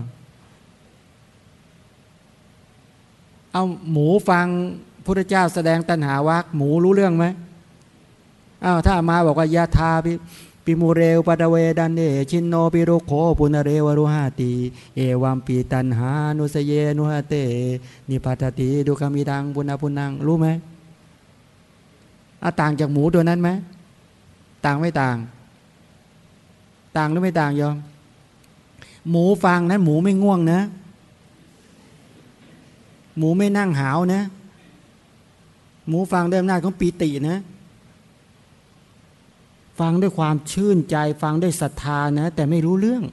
เอาหมูฟังพระเจ้าแสดงตัณหาวักหมูรู้เรื่องไหมอ้าวถ้ามาบอกว่ายาทาพิปิมูเรวปตะเวดันเดชินโนปิโรโคปุนเรวรุหาติเอวัมปีตันหานุสเยนุหเต นิพัตติดุคามิดังปุณปุนังรู้ไหมอาต่างจากหมูตัวนั้นไหม ต่างไม่ต่าง ต่างหรือไม่ต่างยอม หมูฟังนั้นหมูไม่ง่วงนะ หมูไม่นั่งหาวนะ หมูฟังเดิมหน้าของปีตินะ ฟังด้วยความชื่นใจฟังด้วยศรัทธานะ แต่ไม่รู้เรื่อง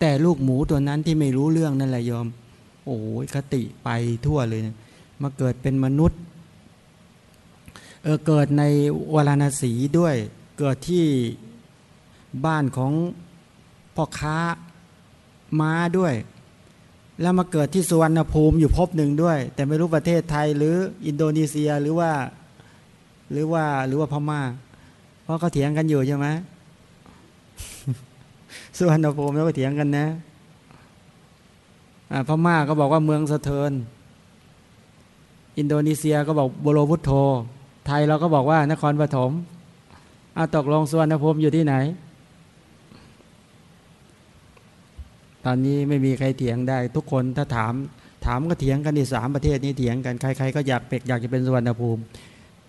แต่ลูกหมูตัวนั้นที่ไม่รู้เรื่องนั่นแหละยอม โอ้ยคติไปทั่วเลยนะมาเกิดเป็นมนุษย์ ออเกิดในวลานาสีด้วย เกิดที่บ้านของพ่อค้าม้าด้วย แล้วมาเกิดที่สุวรรณภูมิอยู่พบหนึ่งด้วย แต่ไม่รู้ประเทศไทยหรืออินโดนีเซียหรือว่าหรือว่าหรือว่าพมา่า เพราะเขาเถียงกันอยู่ใช่ไหมสุวรรณภูมิแล้วก็เถียงกันนะพม่าก็บอกว่าเมืองสะเทินอินโดนีเซียก็บอกโบโลพุทโธ ไทยเราก็บอกว่านครปฐมอาตกลงสุวรรณภูมิอยู่ที่ไหน ตอนนี้ไม่มีใครเถียงได้ ทุกคนถ้าถาม ถามก็เถียงกันในสามประเทศนี้เถียงกันใคร ๆ ก็อยากเป็กอยากจะเป็นสุวรรณภูมิ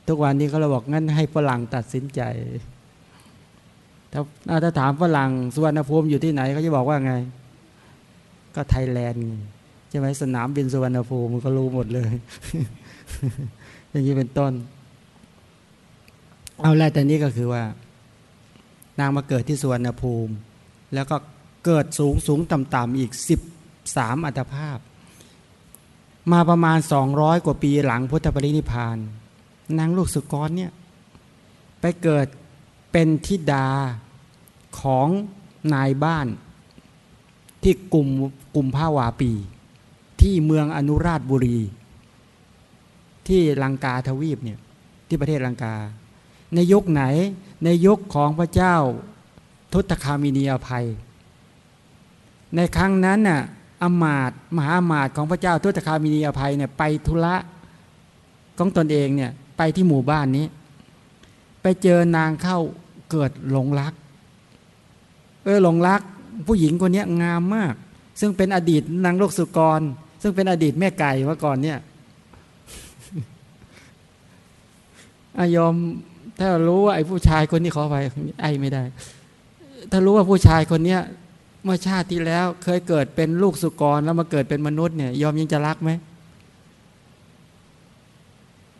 ทุกวันนี้เขาเราบอกงั้นให้ฝรั่งตัดสินใจถ้าถ้าถามฝรั่งสุวรรณภูมิอยู่ที่ไหนเขาจะบอกว่าไง ก็ไทยแลนด์ใช่ไหมสนามบินสุวรรณภูมิมันก็รู้หมดเลย อย่างนี้เป็นต้น เอาแรกแต่นี้ก็คือว่า นางมาเกิดที่สวนภูมิ แล้วก็เกิดสูงสูงต่ำต่ำอีกสิบสามอัตภาพ มาประมาณสองร้อยกว่าปีหลังพุทธปรินิพาน นางลูกสุกรเนี่ยไปเกิดเป็นทิดาของนายบ้านที่กลุ่มกลุ่มผ้าวาปี ที่เมืองอนุราชบุรี ที่ลังกาทวีปเนี่ยที่ประเทศลังกา ในยุคไหน ในยุคของพระเจ้าทุตคามินีอภัย ในครั้งนั้นน่ะอมาตมหาอมาตของพระเจ้าทุตคามินีอภัยเนี่ยไปธุระของตนเองเนี่ยไปที่หมู่บ้านนี้ ไปเจอนางเข้าเกิดหลงรัก เออหลงรัก ผู้หญิงคนนี้งามมาก ซึ่งเป็นอดีตนางโลกสุกร ซึ่งเป็นอดีตแม่ไก่เมื่อก่อนเนี่ยอยอม ถ้ารู้ว่าไอ้ผู้ชายคนนี้ขอไปไอ้ไม่ได้ ถ้ารู้ว่าผู้ชายคนเนี้ยเมื่อชาติที่แล้วเคยเกิดเป็นลูกสุกรแล้วมาเกิดเป็นมนุษย์เนี่ย ยอมยังจะรักไหม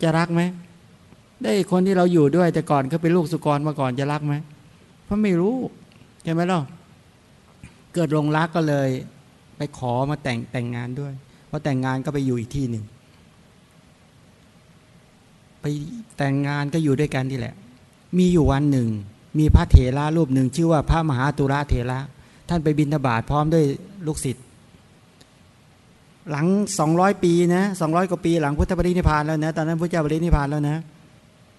จะรักไหมได้คนที่เราอยู่ด้วยแต่ก่อนเขาเป็นลูกสุกรมาก่อนจะรักไหมเพราะไม่รู้ใช่ไหมล่ะเกิดลงรักก็เลย ไปขอมาแต่งแต่งงานด้วยพอแต่งงานก็ไปอยู่อีกที่หนึ่ง ไปแต่งงานก็อยู่ด้วยกันที่แหละ มีอยู่วันหนึ่ง มีพระเถระรูปหนึ่ง ชื่อว่าพระมหาตุระเถระท่านไปบิณฑบาตพร้อมด้วยลูกศิษย์หลังสองร้อยปีนะสองร้อยกว่าปีหลังพุทธปรินิพานแล้วนะตอนนั้นพระเจ้าปรินิพานแล้วนะ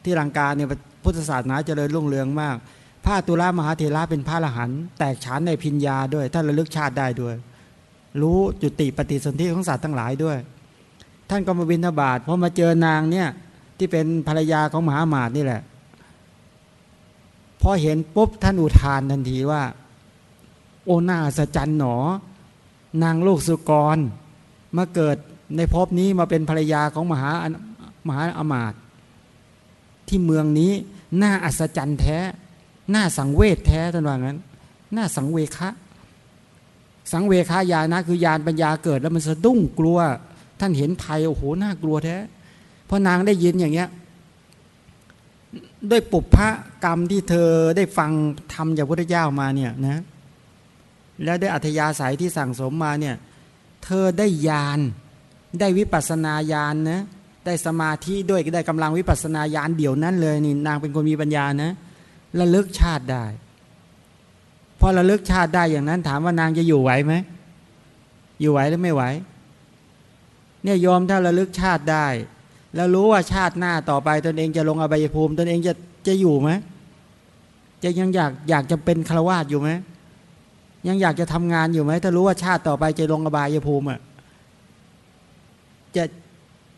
ที่ลังกาเนี่ยพุทธศาสนาเจริญรุ่งเรืองมากพระตุลามหาเถระเป็นพระอรหันต์แตกฉานในพิญญาด้วยท่านระลึกชาติได้ด้วย รู้จุติปฏิสนธิของสัตว์ทั้งหลายด้วย ท่านก็มาบิณฑบาตพอมาเจอนางเนี่ย ที่เป็นภรรยาของมหาหมาดนี่แหละพอเห็นปุ๊บท่านอุทานทันทีว่า โอนาสจันหนอ นางลูกสุกร มาเกิดในภพนี้มาเป็นภรรยาของมหามหาอมาตที่เมืองนี้น่าอัศจรรย์แท้ น่าสังเวชแท้ท่านว่างั้น น่าสังเวคะ สังเวคายานะคือยานปัญญาเกิดแล้วมันสะดุ้งกลัว ท่านเห็นภัยโอ้โหน่ากลัวแท้ พอนางได้ยินอย่างเงี้ยด้วยปุพพะกรรมที่เธอได้ฟังทำจากพระเจ้ามาเนี่ยนะแล้วได้อัธยาศัยที่สั่งสมมาเนี่ยเธอได้ญาณได้วิปัสนาญาณนะได้สมาธิด้วยได้กำลังวิปัสนาญาณเดี่ยวนั้นเลยนี่นางเป็นคนมีปัญญานะระลึกชาติได้ พอระลึกชาติได้อย่างนั้น ถามว่านางจะอยู่ไหวไหมอยู่ไหวหรือไม่ไหว เนี่ยยอมถ้าระลึกชาติได้ แล้วรู้ว่าชาติหน้าต่อไปตนเองจะลงอบายภูมิตนเองจะจะอยู่ไหมจะยังอยากอยากจะเป็นฆราวาสอยู่ไหมยังอยากจะทำงานอยู่ไหมถ้ารู้ว่าชาติต่อไปจะลงอบายภูมิอะจะ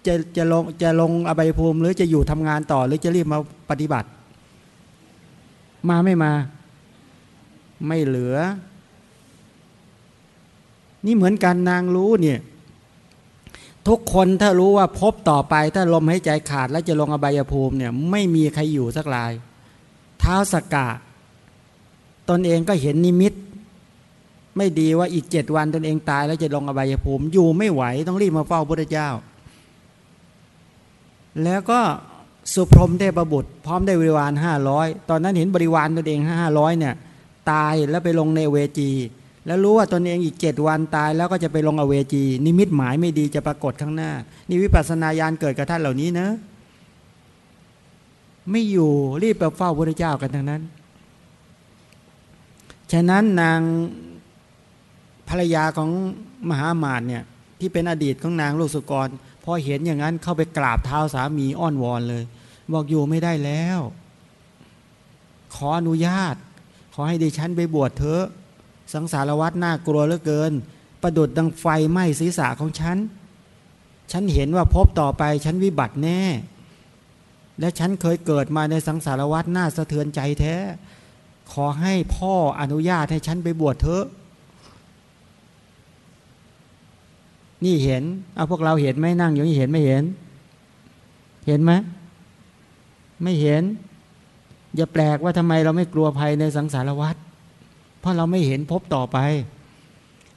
จะจะลงจะลงอบายภูมิ หรือจะอยู่ทำงานต่อ หรือจะรีบมาปฏิบัติ มาไม่มา ไม่เหลือ นี่เหมือนกันนางรู้เนี่ย ทุกคนถ้ารู้ว่าพบต่อไปถ้าลมหายใจขาด แล้วจะลงอบายภูมิเนี่ยไม่มีใครอยู่สักราย เท้าสกกะ ตนเองก็เห็นนิมิต ไม่ดีว่าอีกเจ็ดวันตนเองตายแล้วจะลงอบายภูมิ อยู่ไม่ไหวต้องรีบมาเฝ้าพระเจ้า แล้วก็สุพรมเทพบุตร พร้อมได้บริวารห้าร้อยตอนนั้นเห็นบริวารตนเองห้าร้อยเนี่ย ตายแล้วไปลงในเวจี แล้วรู้ว่าตนเองอีกเจ็ดวันตายแล้วก็จะไปลงอเวจี นิมิตหมายไม่ดีจะปรากฏข้างหน้า นี่วิปัสสนาญาณเกิดกับท่านเหล่านี้นะ ไม่อยู่รีบไปเฝ้าพระเจ้ากันทั้งนั้น ฉะนั้นนางภรรยาของมหาหมาดเนี่ยที่เป็นอดีตของนางลูกสุกรพอเห็นอย่างนั้นเข้าไปกราบเท้าสามีอ้อนวอนเลย บอกอยู่ไม่ได้แล้ว ขออนุญาต ขอให้ดิฉันไปบวชเถอะ สังสารวัฏน่ากลัวเหลือเกิน ประดุดดังไฟไหม้ศีรษะของฉัน ฉันเห็นว่าพบต่อไปฉันวิบัติแน่ และฉันเคยเกิดมาในสังสารวัฏน่าสะเทือนใจแท้ ขอให้พ่ออนุญาตให้ฉันไปบวชเถอะ นี่เห็น เอาพวกเราเห็นไหมนั่งอยู่นี่เห็นไม่เห็น เห็นไหมไม่เห็น อย่าแปลกว่าทำไมเราไม่กลัวภัยในสังสารวัฏ เพราะเราไม่เห็นพบต่อไป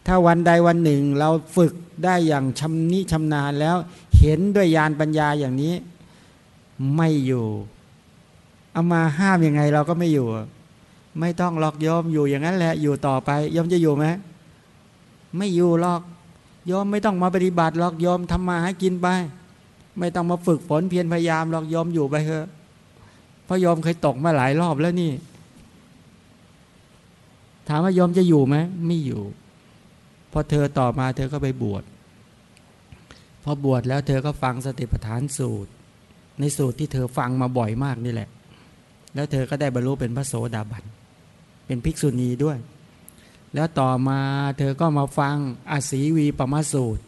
ถ้าวันใดวันหนึ่งเราฝึกได้อย่างชำนิชำนาญแล้ว เห็นด้วยญาณปัญญาอย่างนี้ ไม่อยู่เอามาห้ามยังไงเราก็ไม่อยู่ ไม่ต้องหลอกยอมอยู่อย่างนั้นแหละอยู่ต่อไปยอมจะอยู่ไหมไม่อยู่หรอกยอมไม่ต้องมาปฏิบัติหรอกยอมทำมาหากินไป ไม่ต้องมาฝึกฝนเพียรพยายามหรอกยอมอยู่ไปเถอะเพราะยอมเคยตกมาหลายรอบแล้วนี่ ถามว่ายอมจะอยู่ไหมไม่อยู่ พอเธอต่อมาเธอก็ไปบวชพอบวชแล้วเธอก็ฟังสติปัฏฐานสูตร ในสูตรที่เธอฟังมาบ่อยมากนี่แหละ แล้วเธอก็ได้บรรลุเป็นพระโสดาบันเป็นภิกษุณีด้วย แล้วต่อมาเธอก็มาฟังอาศีวีปมาสูตร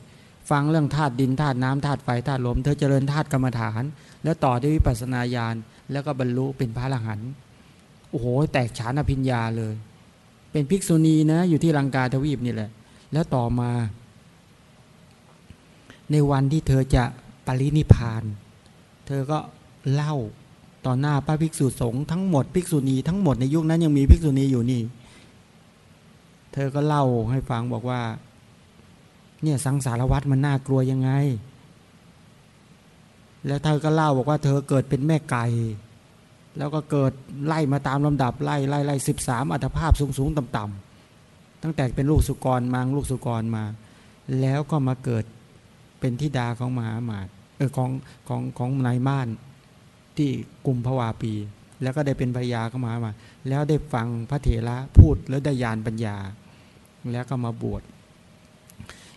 ฟังเรื่องธาตุดินธาตุน้ำธาตุไฟธาตุลม เธอเจริญธาตุกรรมฐาน แล้วต่อด้วยวิปัสสนาญาณแล้วก็บรรลุเป็นพระอรหันต์โอ้โห แตกฉานอภิญญาเลย เป็นภิกษุณีนะ อยู่ที่ลังกาทวีปนี่แหละ แล้วต่อมา ในวันที่เธอจะปรินิพาน เธอก็เล่าต่อหน้าพระภิกษุสงฆ์ทั้งหมดภิกษุณีทั้งหมดในยุคนั้นยังมีภิกษุณีอยู่นี่ เธอก็เล่าให้ฟังบอกว่า เนี่ยสังสารวัตรมันน่ากลัวยังไง แล้วเธอก็เล่าบอกว่าเธอเกิดเป็นแม่ไก่ แล้วก็เกิดไล่มาตามลำดับไล่ไล่ไล่สิบสามอัตภาพสูงสูงต่ำต่ำตั้งแต่เป็นลูกสุกรมาลูกสุกรมา แล้วก็มาเกิดเป็นทิดาของมหาหมาตเออของของของนายม่านที่กลุ่มพวาปี แล้วก็ได้เป็นภรยาเข้ามามาแล้วได้ฟังพระเถระพูดแล้วได้ญาณปัญญา แล้วก็มาบวช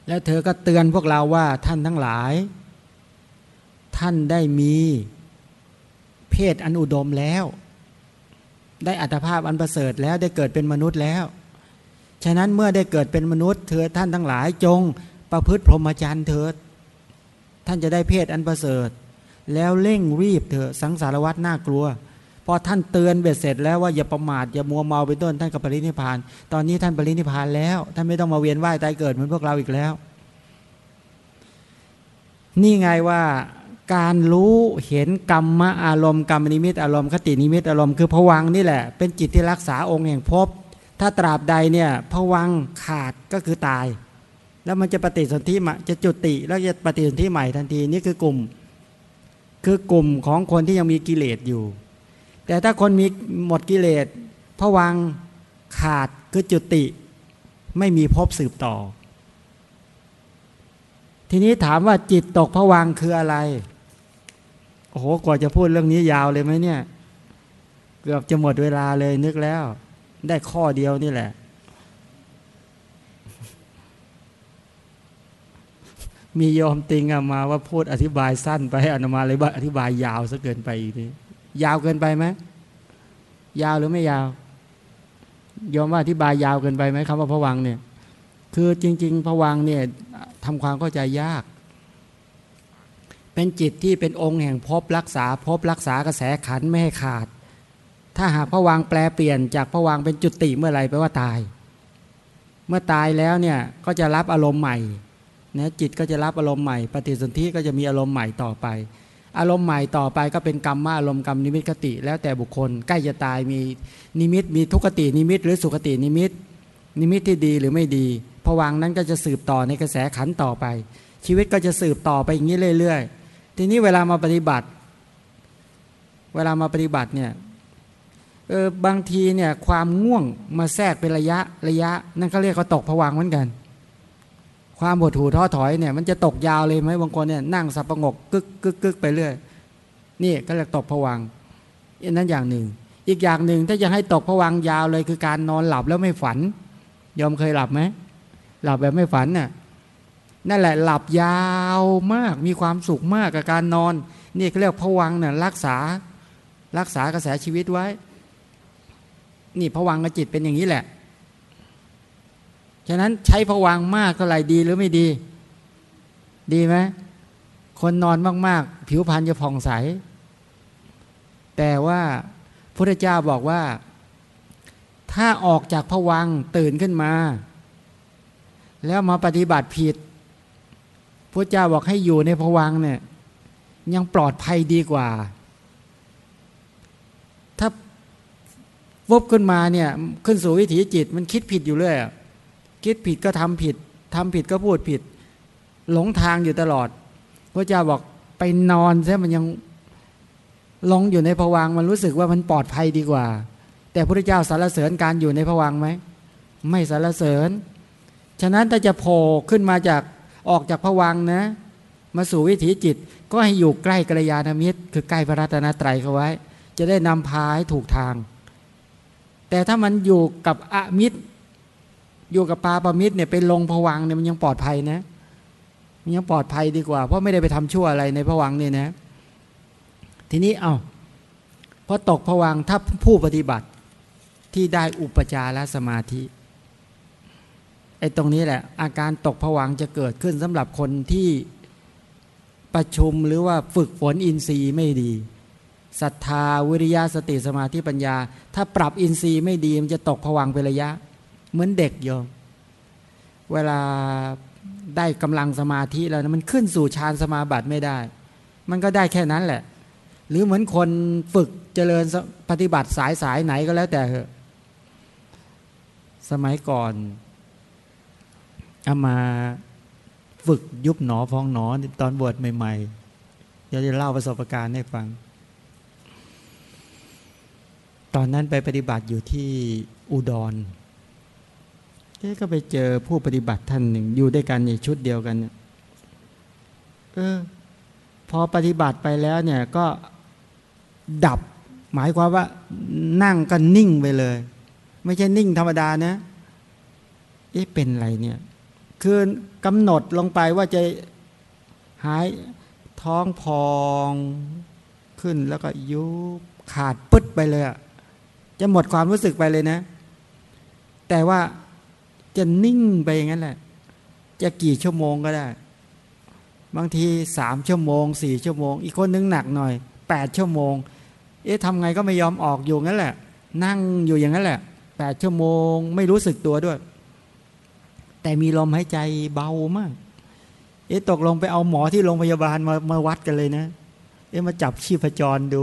แล้วเธอก็เตือนพวกเราว่าท่านทั้งหลาย ท่านได้มี เพศอันอุดมแล้ว ได้อัตภาพอันประเสริฐแล้วได้เกิดเป็นมนุษย์แล้ว ฉะนั้นเมื่อได้เกิดเป็นมนุษย์เธอท่านทั้งหลายจงประพฤติพรหมจรรย์เถิด ท่านจะได้เพศอันประเสริฐ แล้วเร่งรีบเถอะสังสารวัตรน่ากลัวพอท่านเตือนเบ็ดเสร็จแล้วว่าอย่าประมาทอย่ามัวเมาเป็นต้นท่านก็ปรินิพาน ตอนนี้ท่านปรินิพานแล้ว ท่านไม่ต้องมาเวียนว่ายตายเกิดเหมือนพวกเราอีกแล้ว นี่ไงว่า การรู้เห็นกรรมอารมณ์กรรมนิมิตอารมณ์คตินิมิตอารมณ์คือผวังนี่แหละ เป็นจิตที่รักษาองค์แห่งภพถ้าตราบใดเนี่ยผวังขาดก็คือตาย แล้วมันจะปฏิสนธิมาจะจุติแล้วจะปฏิสนธิใหม่ทันทีนี่คือกลุ่ม คือกลุ่มของคนที่ยังมีกิเลสอยู่ แต่ถ้าคนมีหมดกิเลสผวังขาดคือจุติ ไม่มีภพสืบต่อ ทีนี้ถามว่าจิตตกผวังคืออะไร โอ้โหกว่าจะพูดเรื่องนี้ยาวเลยไหมเนี่ย เกือบจะหมดเวลาเลยนึกแล้ว ได้ข้อเดียวนี่แหละ มียอมติงมาว่าพูดอธิบายสั้นไปอนุมาเลยว่าอธิบายยาวซะเกินไปอีกทียาวเกินไปไหมยาวหรือไม่ยาว ยอมว่าอธิบายยาวเกินไปไหมคำว่าผวังเนี่ย คือจริง ๆผวังเนี่ยทำความเข้าใจยาก เป็นจิตที่เป็นองค์แห่งภพรักษาภพรักษากระแสขันธ์ไม่ให้ขาด ถ้าหากภวังค์แปรเปลี่ยนจากภวังค์เป็นจุติเมื่อไรแปลว่าตาย เมื่อตายแล้วเนี่ยก็จะรับอารมณ์ใหม่นะจิตก็จะรับอารมณ์ใหม่ ปฏิสนธิก็จะมีอารมณ์ใหม่ต่อไป อารมณ์ใหม่ต่อไปก็เป็นกรรมมาอารมณ์กรรมนิมิตคติ แล้วแต่บุคคลใกล้จะตายมีนิมิต มีทุคตินิมิต หรือสุคตินิมิต นิมิตที่ดีหรือไม่ดีพวังนั้นก็จะสืบต่อในกระแสขันต่อไป ชีวิตก็จะสืบต่อไปอย่างนี้เรื่อยๆ ทีนี้เวลามาปฏิบัติ เวลามาปฏิบัติเนี่ยเออบางทีเนี่ยความง่วงมาแทรกเป็นระยะระยะ นั่นเขาเรียกเขาตกผวังเหมือนกัน ความบดหูท้อถอยเนี่ยมันจะตกยาวเลยไหมบางคนเนี่ยนั่งสับประงกกึกกึกกึกไปเรื่อยนี่ก็เรียกตกผวังอันนั้นอย่างหนึ่ง อีกอย่างหนึ่งถ้าจะให้ตกผวังยาวเลยคือการนอนหลับแล้วไม่ฝันยอมเคยหลับไหมหลับแบบไม่ฝันเนี่ย นั่นแหละหลับยาวมากมีความสุขมากกับการนอน นี่เขาเรียกผวังเนี่ยรักษารักษากระแสชีวิตไว้ นี่ผวังกับจิตเป็นอย่างนี้แหละ ฉะนั้นใช้ผวังมากเท่าไหร่ดีหรือไม่ดี ดีไหมคนนอนมาก ๆ ผิวพรรณจะผ่องใส แต่ว่าพระเจ้าบอกว่า ถ้าออกจากผวังตื่นขึ้นมา แล้วมาปฏิบัติผิด พระเจ้าบอกให้อยู่ในภวังเนี่ยยังปลอดภัยดีกว่า ถ้าวบขึ้นมาเนี่ยขึ้นสู่วิถีจิตมันคิดผิดอยู่เรื่อยคิดผิดก็ทำผิดทำผิดก็พูดผิด หลงทางอยู่ตลอด พระเจ้าบอกไปนอนซะมันยังลงอยู่ในภวังมันรู้สึกว่ามันปลอดภัยดีกว่า แต่พระเจ้าสรรเสริญการอยู่ในผวังไหมไม่สรรเสริญ ฉะนั้นถ้าจะโผล่ขึ้นมาจาก ออกจากผวังนะ มาสู่วิถีจิต ก็ให้อยู่ใกล้กัลยาณมิตร คือใกล้พระรัตนตรัยเขาไว้ จะได้นำพาให้ถูกทาง แต่ถ้ามันอยู่กับอมิตร อยู่กับปาปมิตรเนี่ยไปลงผวังเนี่ยมันยังปลอดภัยนะมันยังปลอดภัยดีกว่า เพราะไม่ได้ไปทำชั่วอะไรในผวังเนี่ยนะ ทีนี้เอา้าพอตกผวังถ้าผู้ปฏิบัติที่ได้อุปจารสมาธิ ไอ้ตรงนี้แหละ อาการตกผวังจะเกิดขึ้นสำหรับคนที่ประชุมหรือว่าฝึกฝนอินทรีย์ไม่ดีศรัทธาวิริยะสติสมาธิปัญญา ถ้าปรับอินทรีย์ไม่ดีมันจะตกผวังเป็นระยะ เหมือนเด็กโยมเวลาได้กำลังสมาธิแล้วนะมันขึ้นสู่ฌานสมาบัติไม่ได้ มันก็ได้แค่นั้นแหละ หรือเหมือนคนฝึกเจริญปฏิบัติสายสายไหนก็แล้วแต่เถอะสมัยก่อน อามาฝึกยุบหนอพองหนอตอนบวชใหม่ๆเดี๋ยวจะเล่าประสบการณ์ให้ฟัง ตอนนั้นไปปฏิบัติอยู่ที่อุดรก็ไปเจอผู้ปฏิบัติท่านหนึ่ง อยู่ด้วยกันในชุดเดียวกันเนี่ยเออพอปฏิบัติไปแล้วเนี่ยก็ดับ หมายความว่า นั่งก็นิ่งไปเลย ไม่ใช่นิ่งธรรมดานะเอ๊ะเป็นอะไรเนี่ย คือกำหนดลงไปว่าจะหายท้องพองขึ้นแล้วก็ยุบขาดปึ๊ดไปเลยจะหมดความรู้สึกไปเลยนะ แต่ว่าจะนิ่งไปอย่างนั้นแหละ จะกี่ชั่วโมงก็ได้ บางทีสามชั่วโมงสี่ชั่วโมง อีกคนนึงหนักหน่อยแปดชั่วโมง เอ๊ะทำไงก็ไม่ยอมออกอยู่งั้นแหละ นั่งอยู่อย่างนั้นแหละแปดชั่วโมง ไม่รู้สึกตัวด้วย แต่มีลมหายใจเบามาก เอ๊ะตกลงไปเอาหมอที่โรงพยาบาลมามาวัดกันเลยนะ เอ๊ะมาจับชีพจรดู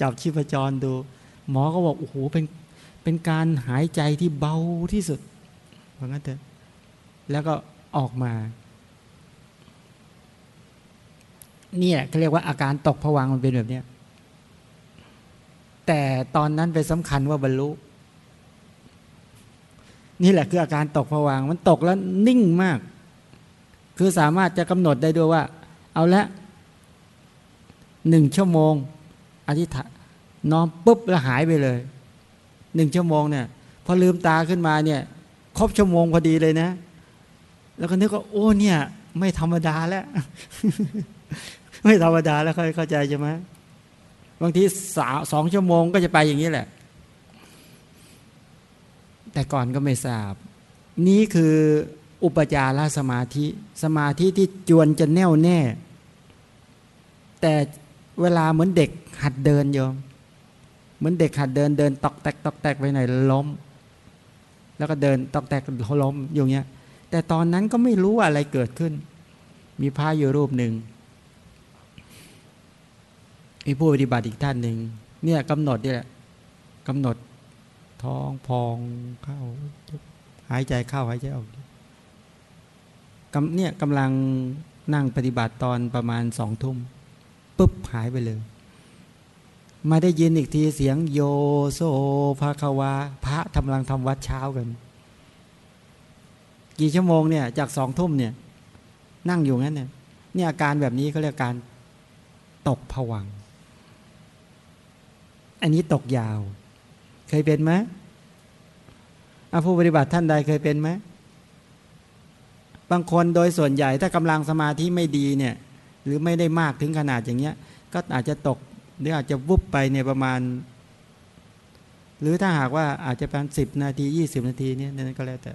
จับชีพจรดู หมอก็บอกโอ้โหเป็นเป็นการหายใจที่เบาที่สุดเพราะงั้นเถอะแล้วก็ออกมา เนี่ยเขาเรียกว่าอาการตกผวังมันเป็นแบบนี้แต่ตอนนั้นไปสำคัญว่าบรรลุ นี่แหละคืออาการตกผวังมันตกแล้วนิ่งมาก คือสามารถจะกำหนดได้ด้วยว่า เอาละหนึ่งชั่วโมงอธิษฐานน้อมปุ๊บแล้วหายไปเลยหนึ่งชั่วโมงเนี่ยพอลืมตาขึ้นมาเนี่ย ครบชั่วโมงพอดีเลยนะ แล้วก็นึกว่าโอ้เนี่ย ไม่ธรรมดาแล้ว ไม่ธรรมดาแล้วเข้าใจใช่ไหมบางทีสาสองชั่วโมงก็จะไปอย่างนี้แหละ แต่ก่อนก็ไม่ทราบ นี้คืออุปจารสมาธิ สมาธิที่จวนจะแน่วแน่ แต่เวลาเหมือนเด็กหัดเดินโยมเหมือนเด็กหัดเดินเดินตอกแตกตอกแตกไปไหนล้ม แล้วก็เดินตอกแตกล้มอย่างเงี้ย แต่ตอนนั้นก็ไม่รู้ว่าอะไรเกิดขึ้น มีพระอยู่รูปหนึ่งมีผู้ปฏิบัติอีกท่านหนึ่งเนี่ยกำหนดเนี่ยกำหนด ท้องพองเข้า หายใจเข้าหายใจออกกำเนี่ยกำลังนั่งปฏิบัติตอนประมาณสองทุ่มปุ๊บหายไปเลย มาได้ยินอีกทีเสียงโยโซภาควา พระกำลังทำวัดเช้ากัน กี่ชั่วโมงเนี่ย จากสองทุ่มเนี่ย นั่งอยู่งั้นเนี่ยเนี่ยอาการแบบนี้เขาเรียกการตกผวัง อันนี้ตกยาว เคยเป็นไหมอาผู้ปฏิบัติท่านใดเคยเป็นไหมบางคนโดยส่วนใหญ่ถ้ากำลังสมาธิไม่ดีเนี่ย หรือไม่ได้มากถึงขนาดอย่างเงี้ย ก็อาจจะตกหรืออาจจะวุบไปในประมาณ หรือถ้าหากว่าอาจจะเป็นสิบนาทียี่สิบนาทีเนี่ยนั่นก็แล้วแต่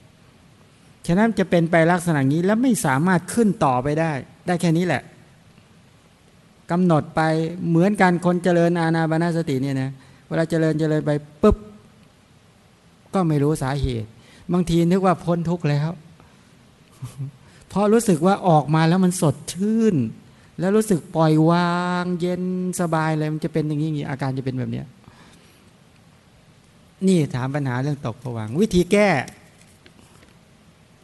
ฉะนั้นจะเป็นไปลักษณะนี้แล้วไม่สามารถขึ้นต่อไปได้ ได้แค่นี้แหละกำหนดไปเหมือนกันคนเจริญอาณาบานาสติเนี่ยนะเวลาเจริญเจริญไปปุ๊บ ก็ไม่รู้สาเหตุ บางทีนึกว่าพ้นทุกข์แล้ว เพราะรู้สึกว่าออกมาแล้วมันสดชื่น แล้วรู้สึกปล่อยวาง เย็นสบายเลยมันจะเป็นอย่างนี้อาการจะเป็นแบบนี้นี่ถามปัญหาเรื่องตกผวังวิธีแก้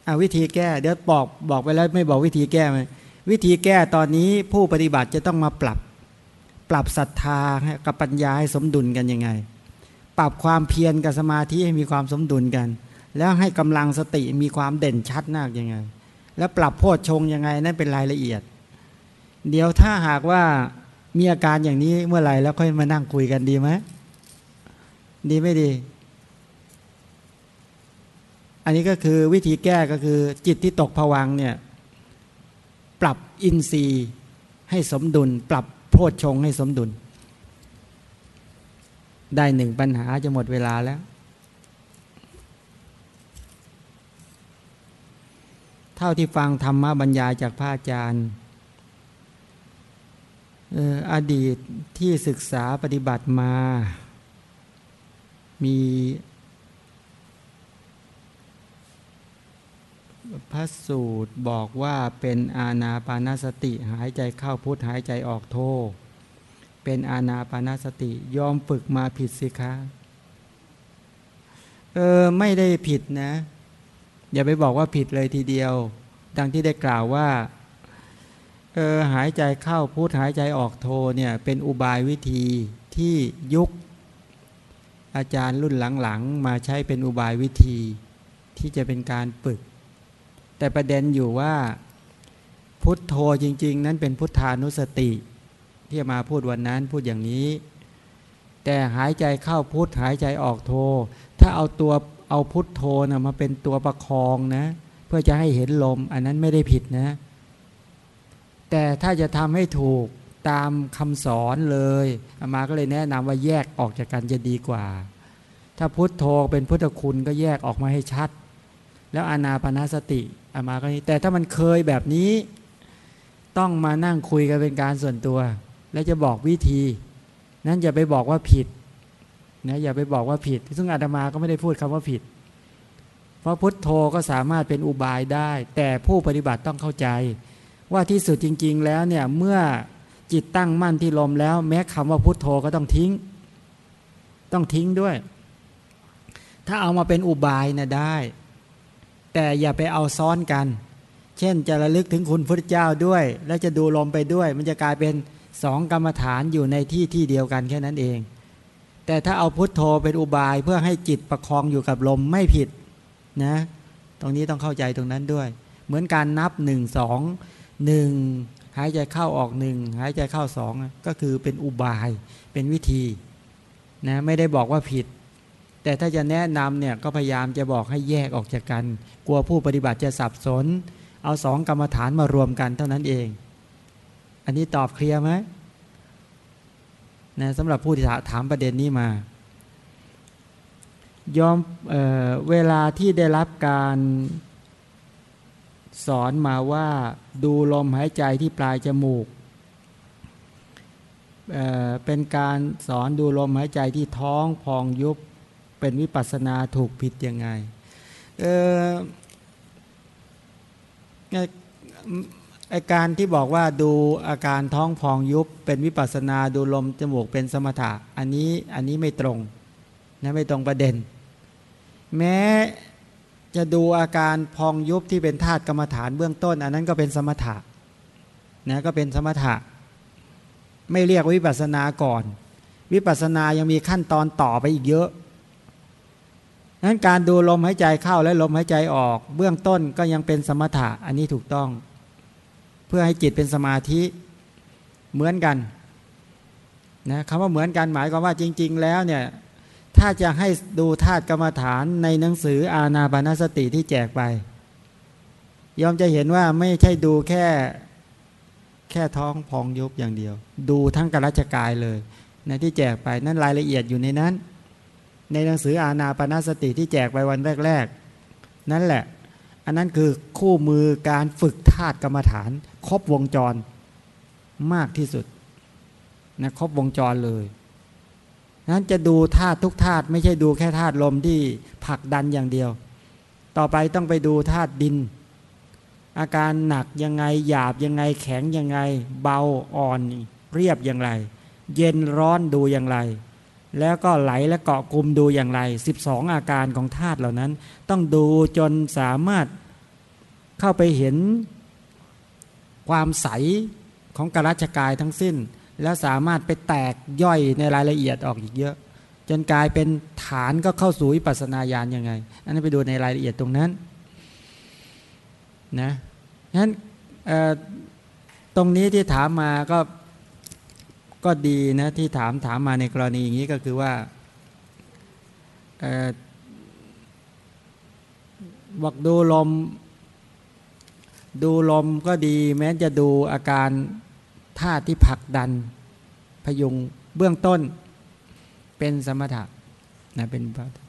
อาวิธีแก้เดี๋ยวบอกบอกไปแล้วไม่บอกวิธีแก้ไหมวิธีแก้ตอนนี้ผู้ปฏิบัติจะต้องมาปรับ ปรับศรัทธากับปัญญาให้สมดุลกันยังไง ปรับความเพียรกับสมาธิให้มีความสมดุลกัน แล้วให้กำลังสติมีความเด่นชัดมากยังไง แล้วปรับโพชฌงยังไงนั่นเป็นรายละเอียด เดี๋ยวถ้าหากว่ามีอาการอย่างนี้เมื่อไหร่แล้วค่อยมานั่งคุยกันดีไหมดีไม่ดี อันนี้ก็คือวิธีแก้ก็คือจิตที่ตกผวังเนี่ยปรับอินทรีย์ให้สมดุล ปรับโพชฌงให้สมดุล ได้หนึ่งปัญหาจะหมดเวลาแล้ว เท่าที่ฟังธรรมบรรยายจากพระอาจารย์อดีตที่ศึกษาปฏิบัติมา มีพระสูตรบอกว่าเป็นอาณาปานสติหายใจเข้าพุทธหายใจออกโท เป็นอาณาปานสติ ยอมฝึกมาผิดสิคะเออไม่ได้ผิดนะ อย่าไปบอกว่าผิดเลยทีเดียว ดังที่ได้กล่าวว่าเออหายใจเข้าพูดหายใจออกโทเนี่ยเป็นอุบายวิธีที่ยุค อาจารย์รุ่นหลังๆ มาใช้เป็นอุบายวิธีที่จะเป็นการปึก แต่ประเด็นอยู่ว่า พุทโธจริง ๆ นั้นเป็นพุทธานุสติ ที่มาพูดวันนั้นพูดอย่างนี้ แต่หายใจเข้าพุทหายใจออกโท ถ้าเอาตัวเอาพุทโธนะมาเป็นตัวประคองนะ เพื่อจะให้เห็นลม อันนั้นไม่ได้ผิดนะ แต่ถ้าจะทำให้ถูกตามคำสอนเลยอามาก็เลยแนะนำว่าแยกออกจากกันจะดีกว่า ถ้าพุทโธเป็นพุทธคุณก็แยกออกมาให้ชัด แล้วอานาปนาสติอามาก็แต่ถ้ามันเคยแบบนี้ ต้องมานั่งคุยกันเป็นการส่วนตัว แล้วจะบอกวิธี นั้นอย่าไปบอกว่าผิดนะอย่าไปบอกว่าผิด ซึ่งอาตมาก็ไม่ได้พูดคำว่าผิด เพราะพุทโธก็สามารถเป็นอุบายได้ แต่ผู้ปฏิบัติต้องเข้าใจ ว่าที่สุดจริง ๆ แล้วเนี่ยเมื่อจิตตั้งมั่นที่ลมแล้ว แม้คำว่าพุทโธก็ต้องทิ้ง ต้องทิ้งด้วย ถ้าเอามาเป็นอุบายนะได้ แต่อย่าไปเอาซ้อนกัน เช่นจะระลึกถึงคุณพระเจ้าด้วย แล้วจะดูลมไปด้วย มันจะกลายเป็น สองกรรมฐานอยู่ในที่ที่เดียวกันแค่นั้นเอง แต่ถ้าเอาพุทโธเป็นอุบายเพื่อให้จิตประคองอยู่กับลมไม่ผิดนะ ตรงนี้ต้องเข้าใจตรงนั้นด้วย เหมือนการนับหนึ่งสองหนึ่งหายใจเข้าออกหนึ่งหายใจเข้าสองก็คือเป็นอุบายเป็นวิธีนะไม่ได้บอกว่าผิด แต่ถ้าจะแนะนำเนี่ยก็พยายามจะบอกให้แยกออกจากกัน กลัวผู้ปฏิบัติจะสับสน เอาสองกรรมฐานมารวมกันเท่านั้นเอง อันนี้ตอบเคลียร์ไหมนะสำหรับผู้ที่ถามประเด็นนี้มายอมเออเวลาที่ได้รับการสอนมาว่าดูลมหายใจที่ปลายจมูกเเป็นการสอนดูลมหายใจที่ท้องพองยุบเป็นวิปัสนาถูกผิดยังไงไอ การที่บอกว่าดูอาการท้องพองยุบเป็นวิปัสนาดูลมจมูกเป็นสมถะ อันนี้อันนี้ไม่ตรงนะไม่ตรงประเด็น แม้จะดูอาการพองยุบที่เป็นธาตุกรรมฐานเบื้องต้น อันนั้นก็เป็นสมถะนะก็เป็นสมถะ ไม่เรียกวิปัสนาก่อน วิปัสนายังมีขั้นตอนต่อไปอีกเยอะนั้นการดูลมหายใจเข้าและลมหายใจออก เบื้องต้นก็ยังเป็นสมถะอันนี้ถูกต้อง เพื่อให้จิตเป็นสมาธิเหมือนกันนะคำว่าเหมือนกันหมายความว่าจริง ๆ แล้วเนี่ยถ้าจะให้ดูธาตุกรรมฐานในหนังสืออาณาบานสติที่แจกไปยอมจะเห็นว่าไม่ใช่ดูแค่แค่ท้องพองยุบอย่างเดียว ดูทั้งกรัชกายเลยในที่แจกไปนั้นรายละเอียดอยู่ในนั้น ในหนังสืออาณาปานสติที่แจกไปวันแรก ๆ นั่นแหละ อันนั้นคือคู่มือการฝึกธาตุกรรมฐาน ครบวงจรมากที่สุดนะครบวงจรเลยนั้นจะดูธาตุทุกธาตุไม่ใช่ดูแค่ธาตุลมที่ผลักดันอย่างเดียว ต่อไปต้องไปดูธาตุดิน อาการหนักยังไงหยาบยังไงแข็งยังไง เบาอ่อนเรียบอย่างไร เย็นร้อนดูอย่างไร แล้วก็ไหลและเกาะกลุ่มดูอย่างไร 12 อาการของธาตุเหล่านั้น ต้องดูจนสามารถเข้าไปเห็นความใสของกรัชกายทั้งสิ้น แล้วสามารถไปแตกย่อยในรายละเอียดออกอีกเยอะ จนกลายเป็นฐานก็เข้าสู่วิปัสสนาญาณยังไง อันนั้ไปดูในรายละเอียดตรงนั้นนะนั้นตรงนี้ที่ถามมาก็ ก็ดีนะที่ถามถามมาในกรณีอย่างนี้ก็คือว่าบอกดูลม ดูลมก็ดีแม้จะดูอาการท่าที่ผลักดันพยุงเบื้องต้นเป็นสมถะนะเป็น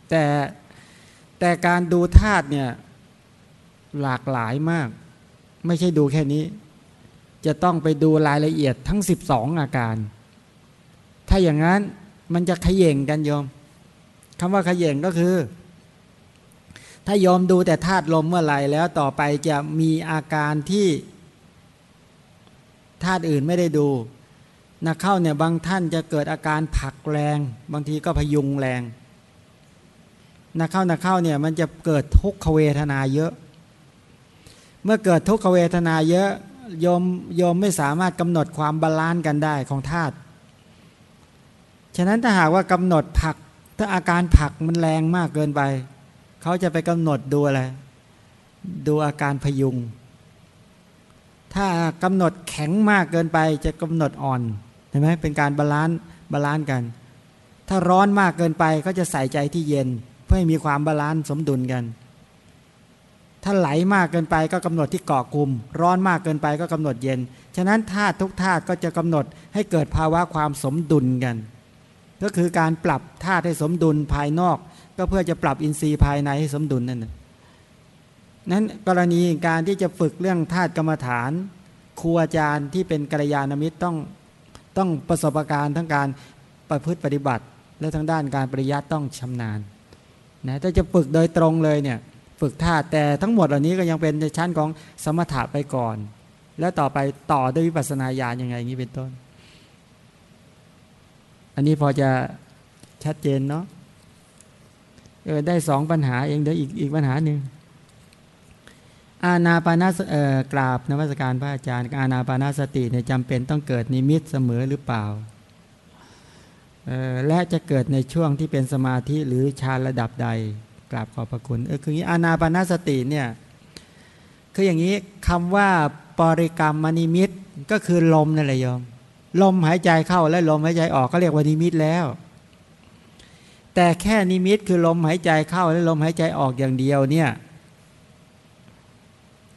แต่แต่การดูธาตุเนี่ยหลากหลายมาก ไม่ใช่ดูแค่นี้ จะต้องไปดูรายละเอียดทั้ง 12 อาการ ถ้าอย่างนั้นมันจะขย่งกันโยมคำว่าขย่งก็คือ ถ้ายอมดูแต่ธาตุลมเมื่อไหร่แล้วต่อไปจะมีอาการที่ธาตุอื่นไม่ได้ดูนักเข้าเนี่ยบางท่านจะเกิดอาการผักแรง บางทีก็พยุงแรงนักเข้านักเข้าเนี่ยมันจะเกิดทุกขเวทนาเยอะ เมื่อเกิดทุกขเวทนาเยอะโยมโยมไม่สามารถกำหนดความ balance กันได้ของธาตุ ฉะนั้นถ้าหากว่ากำหนดผลัก ถ้าอาการผลักมันแรงมากเกินไป เขาจะไปกำหนดดูอะไร ดูอาการพยุง ถ้ากำหนดแข็งมากเกินไปจะกำหนดอ่อนเห็นไหมเป็นการ balance balance กัน ถ้าร้อนมากเกินไปก็จะใส่ใจที่เย็น เพื่อให้มีความ balance สมดุลกัน ถ้าไหลมากเกินไปก็กำหนดที่เกาะกลุ่ม ร้อนมากเกินไปก็กำหนดเย็น ฉะนั้นธาตุทุกธาตุก็จะกำหนดให้เกิดภาวะความสมดุลกัน ก็คือการปรับธาตุให้สมดุลภายนอก ก็เพื่อจะปรับอินทรีย์ภายในให้สมดุลนั่นนั้นกรณีการที่จะฝึกเรื่องธาตุกรรมฐานครูอาจารย์ที่เป็นกัลยาณมิตรต้องต้องประสบการณ์ทั้งการประพฤติปฏิบัติ และทั้งด้านการปริยัติต้องชำนาญนะถ้าจะฝึกโดยตรงเลยเนี่ยฝึกธาตุแต่ทั้งหมดเหล่านี้ก็ยังเป็นในชั้นของสมถะไปก่อน แล้วต่อไปต่อด้วยวิปัสสนาญาณยังไงอย่างนี้เป็นต้น อันนี้พอจะชัดเจนเนาะเออได้สองปัญหาเองเดี๋ยวอีกอีกปัญหาหนึ่งอาณาปานาเอ่อกราบนวัตการพระอาจารย์อาณาปานาสติเนี่ยจำเป็นต้องเกิดนิมิตเสมอหรือเปล่าและจะเกิดในช่วงที่เป็นสมาธิหรือฌานระดับใดกราบขอบพระคุณเออคืออย่างนี้อาณาปานาสติเนี่ยคืออย่างนี้คำว่าปริกรรมมนิมิตก็คือลมนั่นแหละยม ลมหายใจเข้าและลมหายใจออกก็เรียกว่านิมิตแล้ว แต่แค่นิมิตคือลมหายใจเข้าและลมหายใจออกอย่างเดียวเนี่ย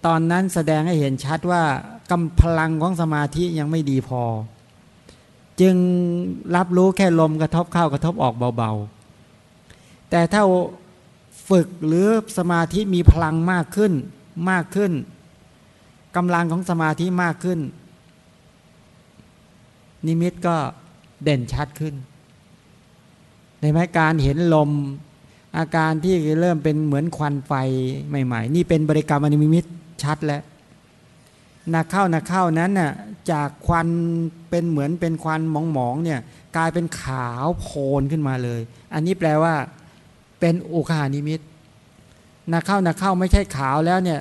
ตอนนั้นแสดงให้เห็นชัดว่ากำพลังของสมาธิยังไม่ดีพอ จึงรับรู้แค่ลมกระทบเข้ากระทบออกเบาๆ แต่ถ้าฝึกหรือสมาธิมีพลังมากขึ้นมากขึ้นกำลังของสมาธิมากขึ้น นิมิตก็เด่นชัดขึ้นใช่ไหมการเห็นลม อาการที่เริ่มเป็นเหมือนควันไฟใหม่ ๆ นี่เป็นบริกรรมนิมิตชัดแล้วนักเข้านักเข้านั้นน่ะจากควันเป็นเหมือนเป็นควันหมองๆเนี่ยกลายเป็นขาวโพลนขึ้นมาเลย อันนี้แปลว่า เป็นอุคคหนิมิตนักเข้านักเข้าไม่ใช่ขาวแล้วเนี่ย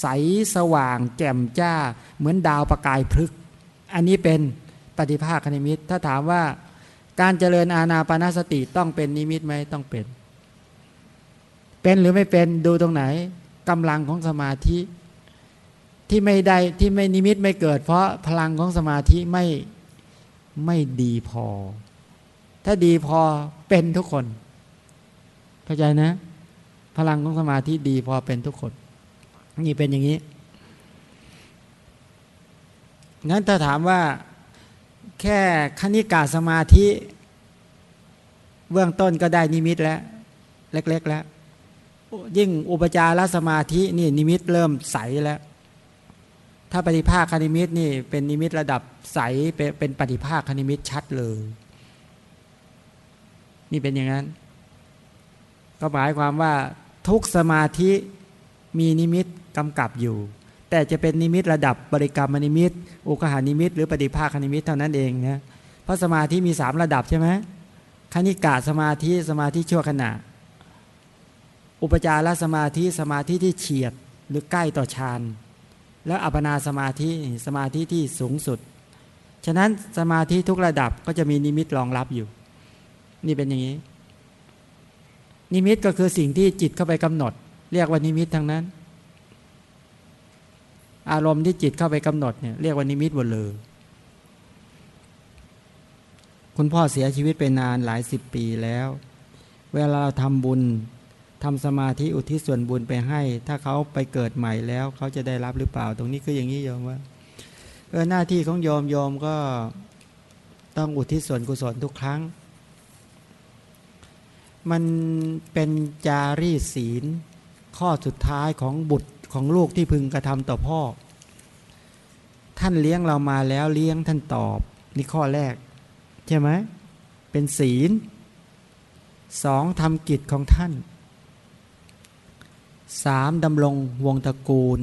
ใสสว่างแจ่มจ้า เหมือนดาวประกายพลึก อันนี้เป็น ปฏิภาคนิมิต ถ้าถามว่าการเจริญอาณาปณสติต้องเป็นนิมิตไหมต้องเป็น เป็นหรือไม่เป็นดูตรงไหนกำลังของสมาธิที่ไม่ได้ที่ไม่นิมิตไม่เกิด เพราะพลังของสมาธิไม่ไม่ดีพอ ถ้าดีพอเป็นทุกคน เข้าใจนะ พลังของสมาธิดีพอเป็นทุกคน นี่เป็นอย่างนี้งั้นถ้าถามว่า แค่คณิกาสมาธิ เบื้องต้นก็ได้นิมิตแล้ว เล็ก ๆ แล้ว ยิ่งอุปจารสมาธินี่นิมิตเริ่มใสแล้ว ถ้าปฏิภาคนิมิตนี่เป็นนิมิตระดับใสเป็นปฏิภาคนิมิตชัดเลย นี่เป็นอย่างนั้น ก็หมายความว่าทุกสมาธิมีนิมิตกำกับอยู่ แต่จะเป็นนิมิตระดับบริกรรมนิมิตอุคหานิมิต หรือปฏิภาคนิมิตเท่านั้นเองนะเพราะสมาธิมีสามระดับใช่ไหมคณิกาสมาธิสมาธิชั่วขณะ อุปจารสมาธิสมาธิที่เฉียดหรือใกล้ต่อฌานแล้วอัปนาสมาธิสมาธิที่สูงสุด ฉะนั้นสมาธิทุกระดับก็จะมีนิมิตรองรับอยู่ นี่เป็นอย่างนี้ นิมิตก็คือสิ่งที่จิตเข้าไปกำหนด เรียกว่านิมิตทั้งนั้น อารมณ์ที่จิตเข้าไปกำหนดเนี่ยเรียกว่านิมิตหมดเลยคุณพ่อเสียชีวิตไปนานหลายสิบปีแล้ว เวลาเราทำบุญทำสมาธิอุทิศส่วนบุญไปให้ ถ้าเขาไปเกิดใหม่แล้วเขาจะได้รับหรือเปล่า ตรงนี้คืออย่างนี้โยมว่าเออหน้าที่ของโยมโยมก็ต้องอุทิศส่วนกุศลทุกครั้ง มันเป็นจารีศีล ข้อสุดท้ายของบุตร ของลูกที่พึงกระทำต่อพ่อ ท่านเลี้ยงเรามาแล้วเลี้ยงท่านตอบนี่ข้อแรก ใช่ไหมเป็นศีลสองทำกิจของท่านสามดำรงวงตระกูล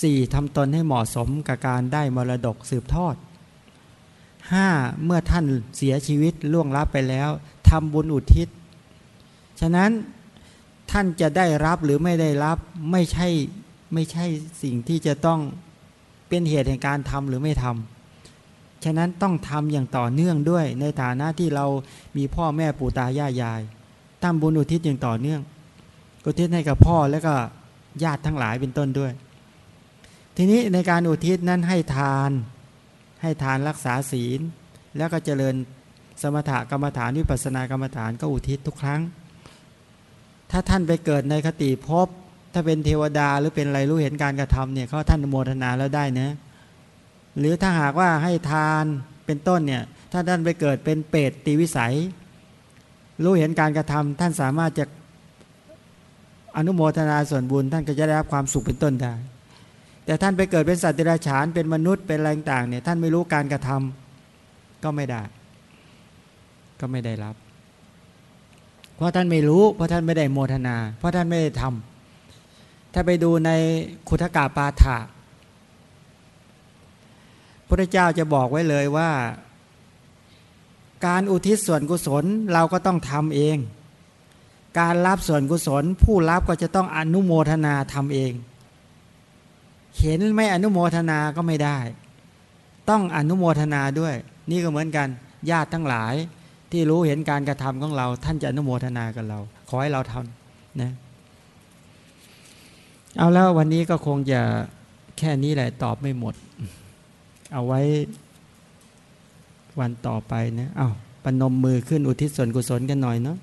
สี่ทำตนให้เหมาะสมกับการได้มรดกสืบทอดห้าเมื่อท่านเสียชีวิตล่วงลับไปแล้วทำบุญอุทิศ ฉะนั้น ท่านจะได้รับหรือไม่ได้รับไม่ใช่ไม่ใช่สิ่งที่จะต้องเป็นเหตุแห่งการทำหรือไม่ทำฉะนั้นต้องทำอย่างต่อเนื่องด้วย ในฐานะที่เรามีพ่อแม่ปู่ตายายยายทำบุญอุทิศอย่างต่อเนื่องอุทิศให้กับพ่อแล้วก็ญาติทั้งหลายเป็นต้นด้วย ทีนี้ในการอุทิศนั้นให้ทาน ให้ทานรักษาศีล แล้วก็เจริญสมถกรรมฐานวิปัสสนากรรมฐานก็อุทิศทุกครั้ง ถ้าท่านไปเกิดในคติภพถ้าเป็นเทวดาหรือเป็นอะไรรู้เห็นการกระทำเนี่ยเขาท่านโมทนาแล้วได้นะหรือถ้าหากว่าให้ทานเป็นต้นเนี่ยถ้าท่านไปเกิดเป็นเปรตตีวิสัย รู้เห็นการกระทำท่านสามารถจะอนุโมทนาส่วนบุญ ท่านก็จะได้รับความสุขเป็นต้นได้ แต่ท่านไปเกิดเป็นสัตว์เดรัจฉานเป็นมนุษย์เป็นอะไรต่างเนี่ยท่านไม่รู้การกระทำก็ไม่ได้ ก็ไม่ได้รับ เพราะท่านไม่รู้ เพราะท่านไม่ได้โมทนา เพราะท่านไม่ได้ทำถ้าไปดูในคุถกาปาฐะพระเจ้าจะบอกไว้เลยว่า การอุทิศส่วนกุศลเราก็ต้องทำเอง การรับส่วนกุศล ผู้รับก็จะต้องอนุโมทนาทำเอง เห็นไม่อนุโมทนาก็ไม่ได้ ต้องอนุโมทนาด้วย นี่ก็เหมือนกันญาติทั้งหลาย ที่รู้เห็นการกระทำของเรา ท่านจะอนุโมทนากับเรา ขอให้เราทำนะเอาแล้ววันนี้ก็คงจะแค่นี้แหละตอบไม่หมด เอาไว้วันต่อไปนะเอา้าปนมมือขึ้นอุทิศส่วนกุศลกันหน่อยเนาะ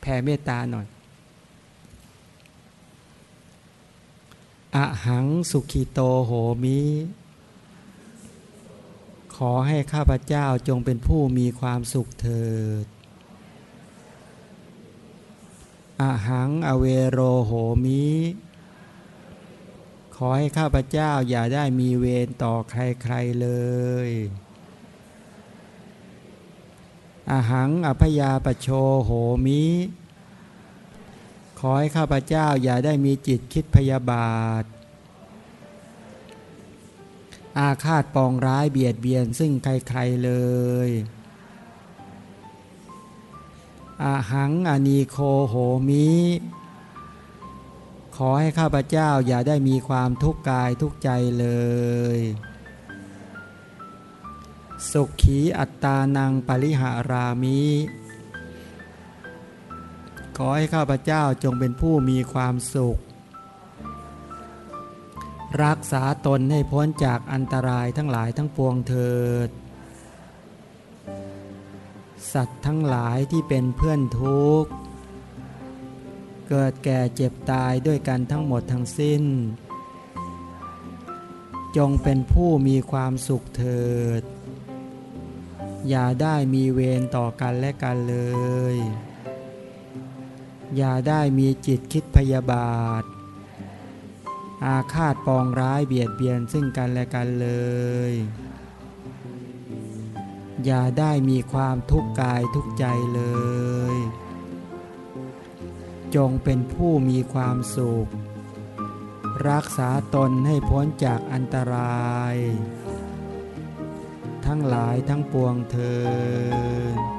แผ่เมตตาหน่อยอะหังสุขีโตโหมิ ขอให้ข้าพเจ้าจงเป็นผู้มีความสุขเถิดอะหังอเวโรโหมิ ขอให้ข้าพเจ้าอย่าได้มีเวรต่อใครๆเลยอาหังอภยาปโชโหมิ ขอให้ข้าพเจ้าอย่าได้มีจิตคิดพยาบาท อาฆาตปองร้ายเบียดเบียนซึ่งใครๆเลยอาหังอนีโคโหมิ ขอให้ข้าพเจ้าอย่าได้มีความทุกข์กายทุกใจเลย สุขีอัตตานังปริหารามิ ขอให้ข้าพเจ้าจงเป็นผู้มีความสุข รักษาตนให้พ้นจากอันตรายทั้งหลายทั้งปวงเถิด สัตว์ทั้งหลายที่เป็นเพื่อนทุกข์ เกิดแก่เจ็บตายด้วยกันทั้งหมดทั้งสิ้น จงเป็นผู้มีความสุขเถิด อย่าได้มีเวรต่อกันและกันเลย อย่าได้มีจิตคิดพยาบาท อาฆาตปองร้ายเบียดเบียนซึ่งกันและกันเลย อย่าได้มีความทุกข์กายทุกใจเลย จงเป็นผู้มีความสุข รักษาตนให้พ้นจากอันตราย ทั้งหลายทั้งปวงเธอ